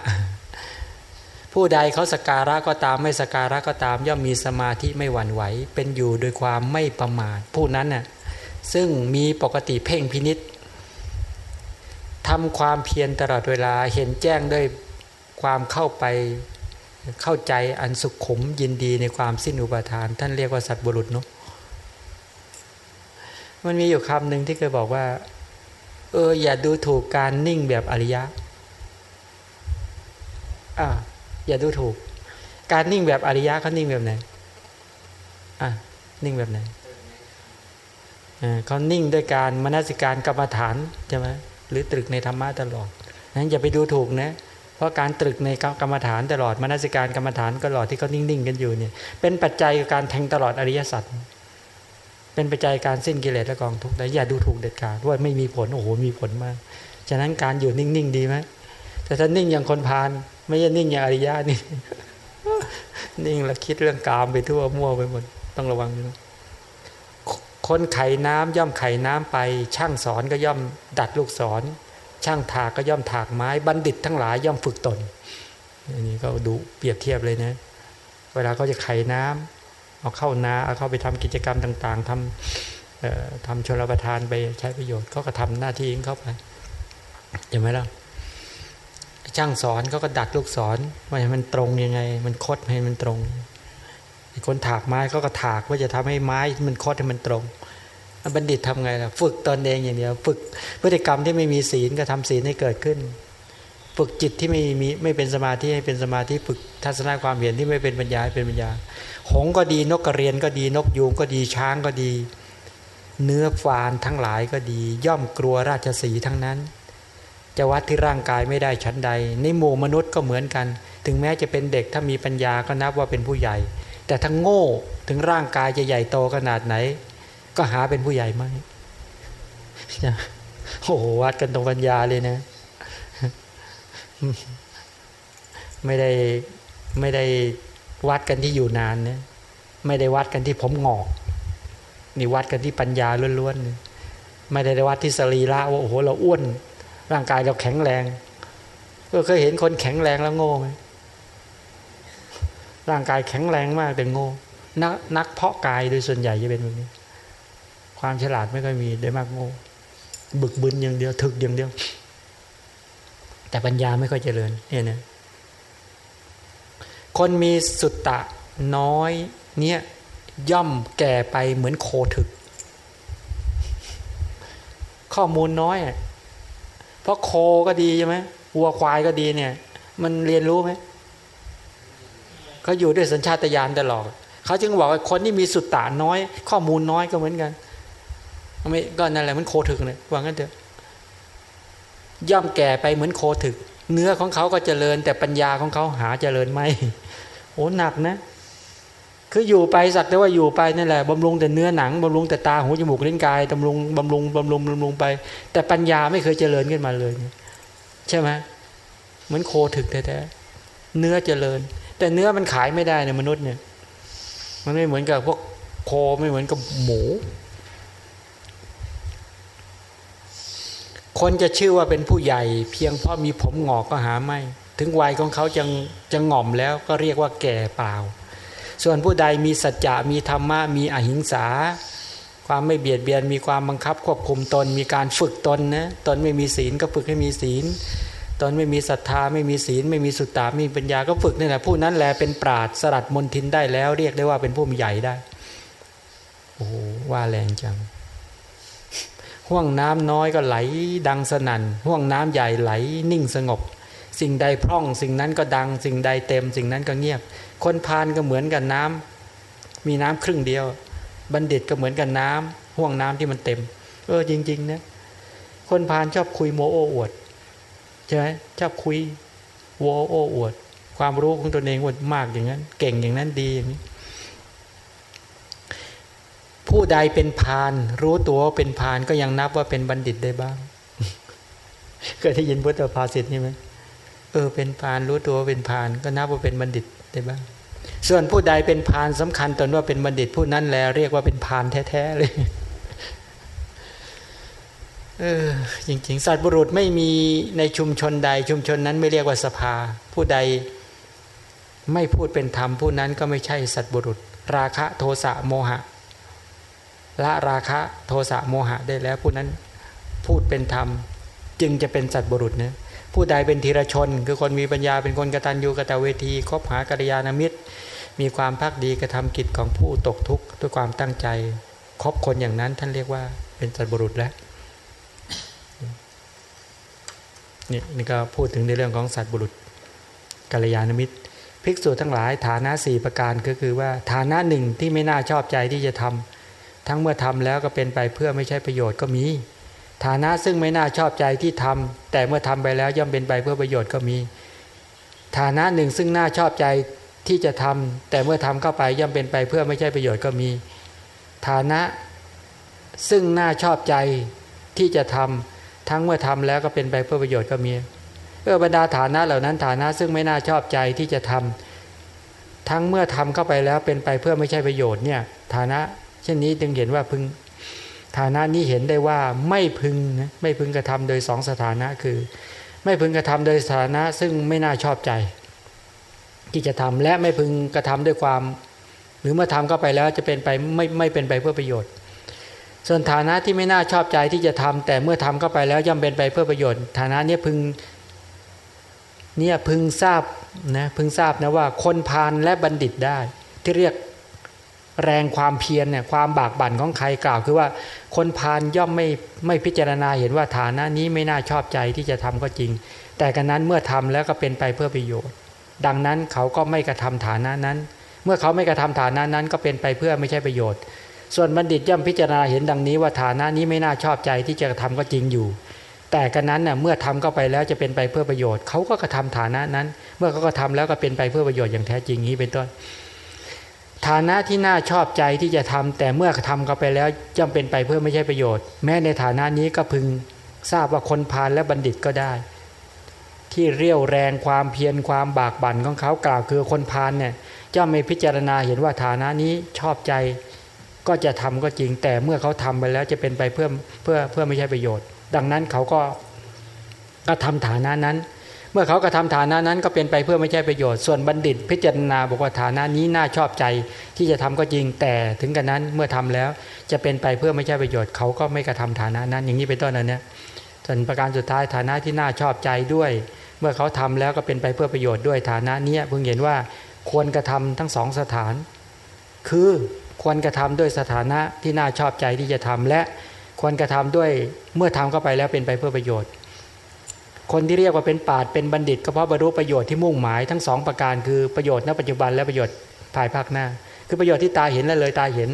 ผู้ใดเขาสการะก็ตามไม่สกการะก็ตาม ย่อมมีสมาธิไม่หวั่นไหว เป็นอยู่โดยความไม่ประมาทผู้นั้นน่ะซึ่งมีปกติเพ่งพินิษทำความเพียรตลอดเวลาเห็นแจ้งด้วย ความเข้าไปเข้าใจอันสุขขมยินดีในความสิ้นอุปทาน ท่านเรียกว่าสัตว์บุรุษเนาะมันมีอยู่คำหนึ่งที่เคยบอกว่า เออ อย่าดูถูกการนิ่งแบบอริยะอ่าอย่าดูถูก การนิ่งแบบอริยะเขานิ่งแบบไหนอะนิ่งแบบไหนอ่าเขานิ่งด้วยการมนสิการกรรมฐานใช่ไหมหรือตรึกในธรรมะตลอดนั้นอย่าไปดูถูกนะ ราะการตรึกในกรรมฐานตลอดมนสิการกรรมฐานตลอดที่เขานิ่งๆกันอยู่เนี่ยเป็นปัจจัยการแทงตลอดอริยสัจเป็นปัจจัยการสิ้นกิเลสและกองทุกข์แต่อย่าดูถูกเด็ดขาดว่าไม่มีผลโอ้โหมีผลมาก ฉะนั้นการอยู่นิ่งๆดีไหมแต่ถ้านิ่งอย่างคนพาลไม่ใช่นิ่งอย่างอริยะนี่นิ่งแล้วคิดเรื่องกามไปทั่วมั่วไปหมดต้องระวังนะคนไขน้ำย่อมไขน้ำไป ช่างสอนก็ย่อมดัดลูกศร ช่างถากก็ย่อมถากไม้บัณฑิตทั้งหลายย่อมฝึกตนอันนี้ก็ดูเปรียบเทียบเลยนะเวลาเขาจะไขน้ำเอาเข้านาเอาเข้าไปทำกิจกรรมต่าง ๆทำทำชลประทานไปใช้ประโยชน์เขาก็ทำหน้าที่ของเขาไปเห็นไหมล่ะช่างสอนเขาก็ดัดลูกศรว่าให้มันตรงยังไง มันคดให้มันตรงคนถากไม้เขาก็ถากว่าจะทำให้ไม้มันคดให้มันตรง บัณฑิตทำไงล่ะฝึกตนเองอย่างเดียว ฝึกพฤติกรรมที่ไม่มีศีลก็ทำศีลให้เกิดขึ้น ฝึกจิตที่ไม่มีไม่เป็นสมาธิให้เป็นสมาธิฝึกทัศนคความเห็นที่ไม่เป็นปัญญาให้เป็นปัญญา หงก็ดีนกกระเรียนก็ดีนกยูงก็ดีช้างก็ดี เนื้อฟานทั้งหลายก็ดี ย่อมกลัวราชสีทั้งนั้น จะวัดที่ร่างกายไม่ได้ชั้นใด ในหมู่มนุษย์ก็เหมือนกัน ถึงแม้จะเป็นเด็กถ้ามีปัญญาก็นับว่าเป็นผู้ใหญ่ แต่ทั้งโง่ถึงร่างกายจะใหญ่โตขนาดไหน ก็หาเป็นผู้ใหญ่ไม่โอ้โหวัดกันตรงปัญญาเลยนะ ไม่ได้ไม่ได้วัดกันที่อยู่นานเนี่ยไม่ได้วัดกันที่ผมงอกนี่วัดกันที่ปัญญาล้วนๆไม่ได้วัดที่สรีระว่าโอ้โหเราอ้วน ร่างกายเราแข็งแรง ก็เคยเห็นคนแข็งแรงแล้วโง่ไหมร่างกายแข็งแรงมากแต่โง่นักนักเพาะกายโดยส่วนใหญ่จะเป็นแบบนี้ ความฉลาดไม่ค่อยมีโดยมากโง่บึกบึนอย่างเดียวถึกอย่างเดียว แต่ปัญญาไม่ค่อยเจริญเนี่ยนะคนมีสุตตะน้อยเนี่ยย่อมแก่ไปเหมือนโคถึก ข้อมูลน้อยเพราะโคก็ดีใช่ไหมวัวควายก็ดีเนี่ย มันเรียนรู้ไหมเขาอยู่ด้วยสัญชาตญาณตลอดเขาจึงบอกว่าคนที่มีสุตตะน้อย ข้อมูลน้อยก็เหมือนกัน ไม่ก็นั่นแหละมันโคถึกเลยว่างั้นเถอะย่อมแก่ไปเหมือนโคถึก เนื้อของเขาก็เจริญ แต่ปัญญาของเขาหาเจริญไม่โอ้หนักนะ คืออยู่ไปสักแต่ว่าอยู่ไปนั่นแหละบำรุงแต่เนื้อหนังบำรุงแต่ตาหูจมูกลิ้นกายบำรุงบำรุงบำรุงบำรุงไป แต่ปัญญาไม่เคยเจริญขึ้นมาเลย ใช่ไหมเหมือนโคถึกแท้ๆเนื้อเจริญ แต่เนื้อมันขายไม่ได้ในมนุษย์เนี่ย มันไม่เหมือนกับพวกโคไม่เหมือนกับหมู คนจะชื่อว่าเป็นผู้ใหญ่ เพียงเพราะมีผมหงอกก็หาไม่ ถึงวัยของเขาจะจะง่อมแล้วก็เรียกว่าแก่เปล่า ส่วนผู้ใดมีสัจจะมีธรรมะมีอหิงสา ความไม่เบียดเบียนมีความบังคับควบคุมตน มีการฝึกตนนะตนไม่มีศีลก็ฝึกให้มีศีล ตนไม่มีศรัทธาไม่มีศีล ไม่มีสุตตาไม่มีปัญญาก็ฝึกนี่แหละผู้นั้นแหละเป็นปราดสลัดมนทินได้แล้ว เรียกได้ว่าเป็นผู้มีใหญ่ได้โอ้ว่าแรงจัง ห่วงน้ำน้อยก็ไหลดังสนั่นห่วงน้ำใหญ่ไหลนิ่งสงบ สิ่งใดพร่อง สิ่งนั้นก็ดัง สิ่งใดเต็ม สิ่งนั้นก็เงียบ คนพานก็เหมือนกันน้ำมีน้ำครึ่งเดียว บัณฑิตก็เหมือนกันน้ำห่วงน้ำที่มันเต็ม เออจริงๆนะคนพานชอบคุยโมโอ้อวดใช่ไหมชอบคุยโวโอ้อวด ความรู้ของตนเองวดมากอย่างนั้น เก่งอย่างนั้นดีอย่างนี้ ผู้ใดเป็นพาน รู้ตัวว่าเป็นพานก็ยังนับว่าเป็นบัณฑิตได้บ้างเคยได้ยินพุทธภาษิตใช่ไหมเออเป็นพานรู้ตัวเป็นพานก็นับว่าเป็นบัณฑิตได้บ้าง ส่วนผู้ใดเป็นพานสำคัญตนว่าเป็นบัณฑิตผู้นั้นแลเรียกว่าเป็นพานแท้ๆเลยเออจริงๆสัตว์บุรุษไม่มีในชุมชนใดชุมชนนั้นไม่เรียกว่าสภา ผู้ใดไม่พูดเป็นธรรมผู้นั้นก็ไม่ใช่สัตว์บุรุษ ราคะโทสะโมหะ ละราคะโทสะโมหะได้แล้วผู้นั้นพูดเป็นธรรม จึงจะเป็นสัตว์บุรุษนะผู้ใดเป็นธีรชน คือคนมีปัญญาเป็นคนกตัญญูกตเวทีคบหากัลยาณมิตร มีความพักดีกระทำกิจของผู้ตกทุกข์ด้วยความตั้งใจคบคนอย่างนั้นท่านเรียกว่าเป็นสัตว์บุรุษแล้วนี่นี่ก็พูดถึงในเรื่องของสัตว์บุรุษกัลยาณมิตร ภิกษุทั้งหลายฐานะสี่ประการก็คือว่าฐานะหนึ่งที่ไม่น่าชอบใจที่จะทำ ทั้งเมื่อทำแล้วก็เป็นไปเพื่อไม่ใช่ประโยชน์ก็มี ฐานะซึ่งไม่น่าชอบใจที่ทำแต่เมื่อทำไปแล้วย่อมเป็นไปเพื่อประโยชน์ก็มี ฐานะหนึ่งซึ่งน่าชอบใจที่จะทำแต่เมื่อทำเข้าไปย่อมเป็นไปเพื่อไม่ใช่ประโยชน์ก็มี ฐานะซึ่งน่าชอบใจที่จะทำทั้งเมื่อทำแล้วก็เป็นไปเพื่อประโยชน์ก็มีเออบรรดาฐานะเหล่านั้นฐานะซึ่งไม่น่าชอบใจที่จะทำทั้งเมื่อทำเข้าไปแล้วเป็นไปเพื่อไม่ใช่ประโยชน์เนี่ยฐานะ เช่นนี้จึงเห็นว่าพึงฐานะนี้เห็นได้ว่าไม่พึงนะไม่พึงกระทำโดยสองสถานะคือ ไม่พึงกระทำโดยสถานะซึ่งไม่น่าชอบใจ ที่จะทำและไม่พึงกระทำด้วยความ หรือเมื่อทำเข้าไปแล้วจะเป็นไปไม่ไม่เป็นไปเพื่อประโยชน์ ส่วนฐานะที่ไม่น่าชอบใจที่จะทำแต่เมื่อทำเข้าไปแล้วย่อมเป็นไปเพื่อประโยชน์ ฐานะนี้พึงเนี่ยพึงทราบนะพึงทราบนะว่าคนพาลและบัณฑิตได้ ที่เรียก แรงความเพียรเนี่ยความบากบั่นของใครกล่าว คือว่าคนพาลย่อมไม่ไม่พิจารณาเห็นว่าฐานะนี้ไม่น่าชอบใจที่จะทำก็จริง แต่กันนั้นเมื่อทำแล้วก็เป็นไปเพื่อประโยชน์ ดังนั้นเขาก็ไม่กระทำฐานะนั้น เมื่อเขาไม่กระทำฐานะนั้นก็เป็นไปเพื่อไม่ใช่ประโยชน์ ส่วนบัณฑิตย่อมพิจารณาเห็นดังนี้ว่าฐานะนี้ไม่น่าชอบใจที่จะทำก็จริงอยู่ แต่กันนั้นเน่ะเมื่อทำเข้าไปแล้วจะเป็นไปเพื่อประโยชน์ เขาก็กระทำฐานะนั้น เมื่อเขาก็ทำแล้วก็เป็นไปเพื่อประโยชน์อย่างแท้จริงนี้เป็นต้น ฐานะที่น่าชอบใจที่จะทำแต่เมื่อทำเข้าไปแล้วย่อมเป็นไปเพื่อไม่ใช่ประโยชน์ แม้ในฐานะนี้ก็พึงทราบว่าคนพาลและบัณฑิตก็ได้ ที่เรี่ยวแรงความเพียรความบากบั่นของเขากล่าวคือคนพาลเนี่ยจะไม่พิจารณาเห็นว่าฐานะนี้ชอบใจ ก็จะทำก็จริง แต่เมื่อเขาทำไปแล้วจะเป็นไปเพื่อเพื่อเพื่อไม่ใช่ประโยชน์ ดังนั้นเขาก็กระทำฐานะนั้น เมื่อเขากระทำฐานะนั้นก็เป็นไปเพื่อไม่ใช่ประโยชน์ส่วนบัณฑิต พิจารณาบอกว่าฐานะนี้น่าชอบใจที่จะทำก็จริงแต่ถึงกันนั้นเมื่อทำแล้วจะเป็นไปเพื่อไม่ใช่ประโยชน์เขาก็ไม่กระทำฐานะนั้นอย่างนี้เป็นต้นนะเนี่ยส่วนประการสุดท้ายฐานะที่น่าชอบใจด้วย เมื่อเขาทำแล้วก็เป็นไปเพื่อประโยชน์ด้วยฐานะนี้เพิ่งเห็นว่าควรกระทำทั้งสองสถาน คือควรกระทำด้วยสถานะที่น่าชอบใจที่จะทำและควรกระทำด้วยเมื่อทำเข้าไปแล้วเป็นไปเพื่อประโยชน์ คนที่เรียกว่าเป็นปาดเป็นบัณฑิตก็เพราะบรรลุประโยชน์ที่มุ่งหมายทั้งสองประการคือประโยชน์ณปัจจุบันและประโยชน์ภายภาคหน้า คือประโยชน์ที่ตาเห็นและเลยตาเห็น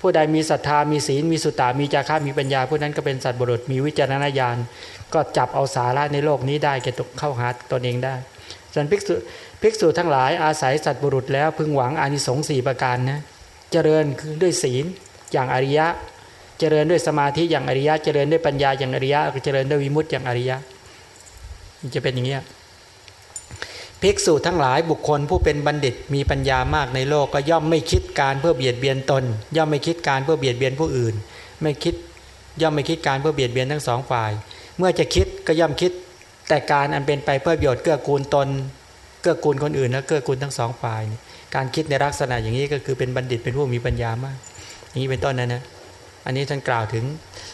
ผู้ใดมีศรัทธามีศีลมีสุตตามีจาระมีปัญญาผู้นั้นก็เป็นสัตว์บุรุษมีวิจารณญาณ ก็จับเอาสาระในโลกนี้ได้แก่ตกเข้าหาตนเองได้ส่วนภิกษุภิกษุทั้งหลายอาศัยสัตว์บุรุษแล้วพึงหวังอานิสงส์สี่ประการนะเจริญคือด้วยศีลอย่างอริยะ เจริญด้วยสมาธิอย่างอริยะ เจริญด้วยปัญญาอย่างอริยะเจริญด้วยวิมุตติอย่างอริยะ มันจะเป็นอย่างนี้ยภิกษุทั้งหลายบุคคลผู้เป็นบัณฑิตมีปัญญามากในโลกก็ย่อมไม่คิดการเพื่อเบียดเบียนตน ย่อมไม่คิดการเพื่อเบียดเบียนผู้อื่น ไม่คิดย่อมไม่คิดการเพื่อเบียดเบียนทั้งสองฝ่าย เมื่อจะคิดก็ย่อมคิดแต่การอันเป็นไปเพื่อประโยชน์เกื้อกูลตน เกื้อกูลคนอื่นและเกื้อกูลทั้งสองฝ่าย การคิดในลักษณะอย่างนี้ก็คือเป็นบัณฑิตเป็นผู้มีปัญญามากอย่างนี้เป็นต้นนะนะ อันนี้ท่านกล่าวถึง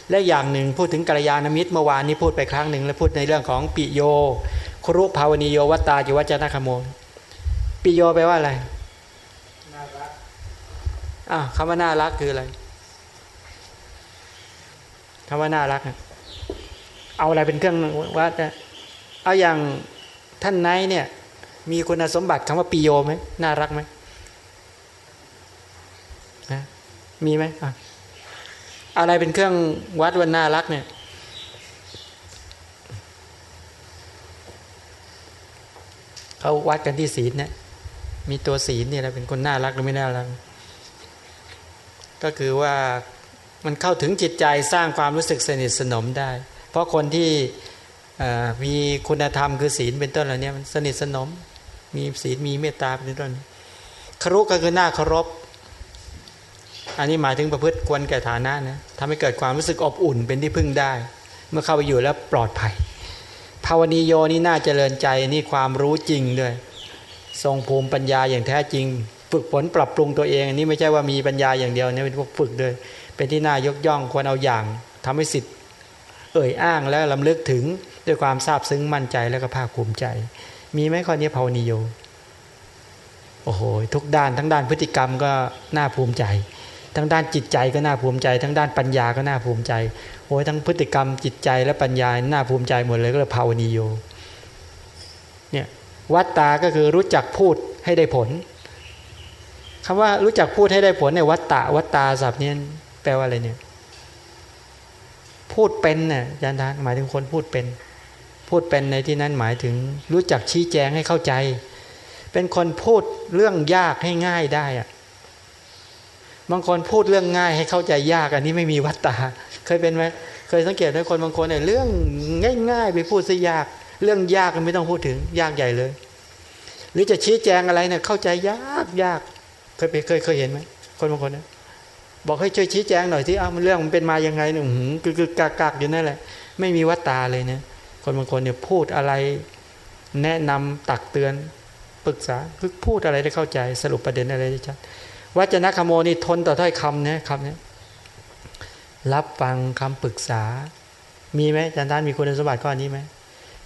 และอย่างหนึ่งพูดถึงกัลยาณมิตรเมื่อวานนี้พูดไปครั้งหนึ่ง แล้วพูดในเรื่องของปิโย ครุภาวนิโยวัตตาจิวัจนะคโมปิโยแปลว่าอะไรน่ารักอะคำว่าน่ารักคืออะไรคำว่าน่ารักอะเอาอะไรเป็นเครื่องวัดนะเอาอย่างท่านไนท์เนี่ย มีคุณสมบัติคำว่าปิโยไหมน่ารักไหมนะมีไหมอะ อะไรเป็นเครื่องวัดว่าน่ารักเนี่ย เขาวัดกันที่ศีลเนี่ย มีตัวศีลเนี่ยเป็นคนน่ารักหรือไม่น่ารัก ก็คือว่ามันเข้าถึงจิตใจสร้างความรู้สึกสนิทสนมได้ เพราะคนที่มีคุณธรรมคือศีลเป็นต้นเหล่านี้มันสนิทสนม มีศีลมีเมตตาเป็นต้นครุก็คือหน้าเคารพ อันนี้หมายถึงประพฤติควรแก่ฐานะนะทำให้เกิดความรู้สึกอบอุ่นเป็นที่พึ่งได้ เมื่อเข้าไปอยู่แล้วปลอดภัยภาวนีโยนี่น่าเจริญใจนี่ความรู้จริงด้วย ทรงภูมิปัญญาอย่างแท้จริง ฝึกฝนปรับปรุงตัวเองอันนี้ไม่ใช่ว่ามีปัญญาอย่างเดียวเนี่ยเป็นพวกฝึกด้วยเป็นที่น่ายกย่องควรเอาอย่างทำให้สิทธิ์เอ่ยอ้างและลำลึกถึงด้วยความซาบซึ้งมั่นใจแล้วก็ภาคภูมิใจ มีไหมข้อนี้ภาวนีโยโอ้โหทุกด้านทั้งด้านพฤติกรรมก็น่าภูมิใจ ทั้งด้านจิตใจก็น่าภูมิใจ ทั้งด้านปัญญาก็น่าภูมิใจโอ้ยทั้งพฤติกรรมจิตใจและปัญญาน่าภูมิใจหมดเลยก็เลยภาวนีโยเนี่ยวัตตาก็คือรู้จักพูดให้ได้ผลคำว่ารู้จักพูดให้ได้ผลในวัตตะวัตตาศัพท์นี้แปลว่าอะไรเนี่ยพูดเป็นเนี่ยยานทานหมายถึงคนพูดเป็น พูดเป็นในที่นั้นหมายถึงรู้จักชี้แจงให้เข้าใจ เป็นคนพูดเรื่องยากให้ง่ายได้อะ บางคนพูดเรื่องง่ายให้เข้าใจยากอันนี้ไม่มีวัตตา เคยเป็นไหมเคยสังเกตไหมคนบางคนเนี่ยเรื่องง่าย ๆ ไปพูดซะยาก เรื่องยากก็ไม่ต้องพูดถึงยากใหญ่เลย หรือจะชี้แจงอะไรเนี่ยเข้าใจยากยากเคยไปเคยเคยเห็นไหมคนบางคนเนะบอกให้ช่วยชี้แจงหน่อยที่อ้าวมันเรื่องมันเป็นมายังไงเนี่ยหือคือกากากอยู่นั่นแหละ ไม่มีวัตตาเลยเนี่ยคนบางคนเนี่ยพูดอะไรแนะนำตักเตือนปรึกษาคือพูดอะไรได้เข้าใจสรุปประเด็นอะไรได้ชัด วัจนคโมนี่ทนต่อถ้อยคำนะคำนี้รับฟังคำปรึกษา มีไหมอาจารย์ท่านมีคุณสมบัติข้อนี้ไหม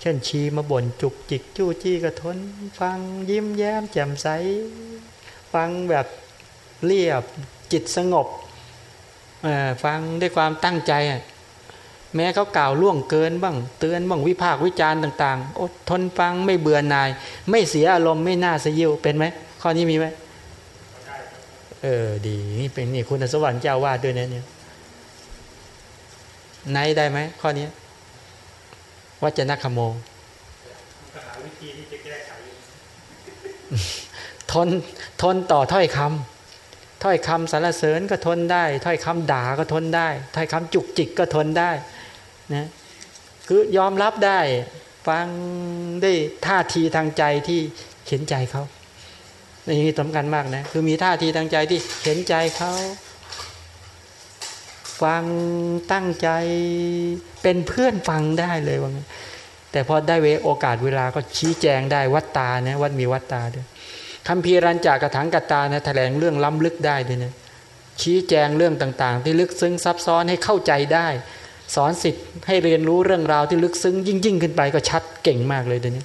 เช่นชี้มาบ่นจุกจิกจู้จี้กระทน ฟังยิ้มแย้มแจ่มใส ฟังแบบเรียบจิตสงบฟังด้วยความตั้งใจ แม้เขากล่าวล่วงเกินบ้าง เตือนบ้างวิพากวิจารณ์ต่าง ๆ อดทนฟังไม่เบื่อหน่าย ไม่เสียอารมณ์ไม่น่าสยิวเป็นไหมข้อนี้มีไหม เออดีนี่เป็นนี่คุณสวรรค์เจ้าวาดด้วยนะเนี่ยไหนได้ไหมข้อนี้วัจนคโมก็หาวิธีที่จะแก้ไขทนทนต่อถ้อยคำถ้อยคำสรรเสริญก็ทนได้ ถ้อยคำด่าก็ทนได้ ถ้อยคำจุกจิกก็ทนได้นะคือยอมรับได้ ฟังได้ท่าทีทางใจที่เข็นใจเขา นนี้สำคัญมากนะ คือมีท่าทีทางใจที่เข็นใจเขา ฟังตั้งใจเป็นเพื่อนฟังได้เลยว่าแต่พอได้เวโอกาสเวลาก็ชี้แจงได้วัดตานะวัดมีวัดตาด้วยคำพีรันจากกระถังกตานะแถลงเรื่องล้ำลึกได้ด้วยนะชี้แจงเรื่องต่างๆ ที่ลึกซึ้งซับซ้อนให้เข้าใจได้ สอนสิทธิ์ให้เรียนรู้เรื่องราวที่ลึกซึ้งยิ่งยิ่งขึ้นไปก็ชัดเก่งมากเลยเดี๋ยวนี้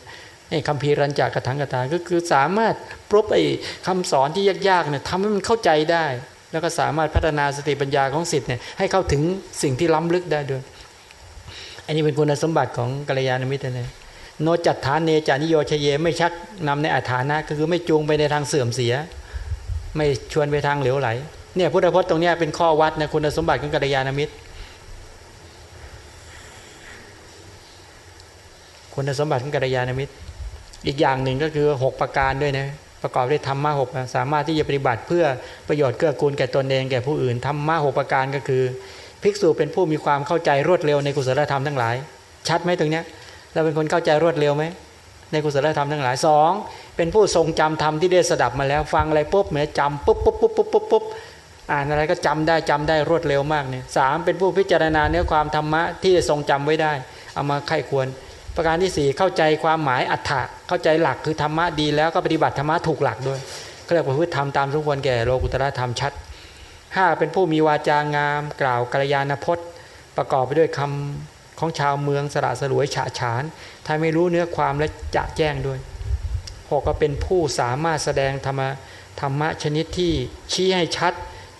คำพีรันจากกระถังกตาก็คือสามารถปรบไอ้คำสอนที่ยากๆเนี่ยทำให้มันเข้าใจได้ แล้วก็สามารถพัฒนาสติปัญญาของสิทธิ์เนี่ยให้เข้าถึงสิ่งที่ล้ำลึกได้ด้วย อันนี้เป็นคุณสมบัติของกัลยาณมิตรเนะโนจัตฐานเนจานิโยชเย ไม่ชักนำในอาฐานะก็คือไม่จูงไปในทางเสื่อมเสีย ไม่ชวนไปทางเหลวไหล เนี่ยพุทธพจน์ตรงเนี้ยเป็นข้อวัดนะคุณสมบัติของกัลยาณมิตร คุณสมบัติของกัลยาณมิตร อีกอย่างหนึ่งก็คือ 6 ประการด้วยนะประกอบด้วยธรรมะหกสามารถที่จะปฏิบัติเพื่อประโยชน์เกื้อกูลแก่ตนเองแก่ผู้อื่นธรรมะหกประการก็คือ ภิกษุเป็นผู้มีความเข้าใจรวดเร็วในกุศลธรรมทั้งหลาย ชัดไหมตรงเนี้ยเราเป็นคนเข้าใจรวดเร็วไหมในกุศลธรรมทั้งหลายสองเป็นผู้ทรงจำธรรมที่ได้สดับมาแล้วฟังอะไรปุ๊บเหมือนจำปุ๊บปุ๊บปุ๊บปุ๊บปุ๊บปุ๊บอ่านอะไรก็จำได้จำได้รวดเร็วมากเนี่ยสามเป็นผู้พิจารณาเนื้อความธรรมะที่ทรงจำไว้ได้ เอามาไข้ควร ประการที่สี่เข้าใจความหมายอัฏฐะ เข้าใจหลักคือธรรมะดีแล้วก็ปฏิบัติธรรมะถูกหลักด้วยเขาเรียกว่าพฤติธรรมตามสมควรแก่โลกุตระธรรมชัดห้าเป็นผู้มีวาจางาม กล่าวกัลยาณพจน์ ประกอบไปด้วยคำของชาวเมืองสระสลวยฉะฉานถ้าไม่รู้เนื้อความและจะแจ้งด้วยหกก็เป็นผู้สามารถแสดงธรรมะธรรมะชนิดที่ชี้ให้ชัด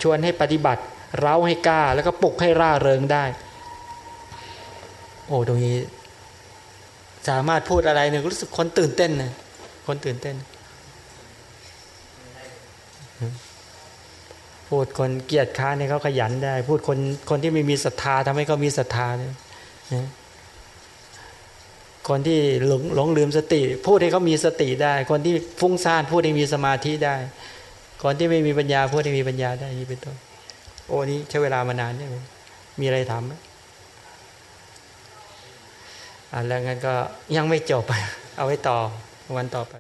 ชวนให้ปฏิบัติ เร้าให้กล้า แล้วก็ปลุกให้ร่าเริงได้ โอ้ตรงนี้ สามารถพูดอะไรเนี่ยรู้สึกคนตื่นเต้นนะคนตื่นเต้น พูดคนเกียรติค้านเนี่ยเขาขยันได้ พูดคนคนที่ไม่มีศรัทธาทำให้เขามีศรัทธาเนี่ยคนที่หลงหลงลืมสติ พูดให้เขามีสติได้ คนที่ฟุ้งซ่านพูดให้มีสมาธิได้ คนที่ไม่มีปัญญาพูดให้มีปัญญาได้นี่เป็นต้นโอ้นี้ใช้เวลามานานเนี่ยมีอะไรทำไหม อันแล้วงั้นก็ยังไม่จบ เอาไว้ต่อวันต่อไป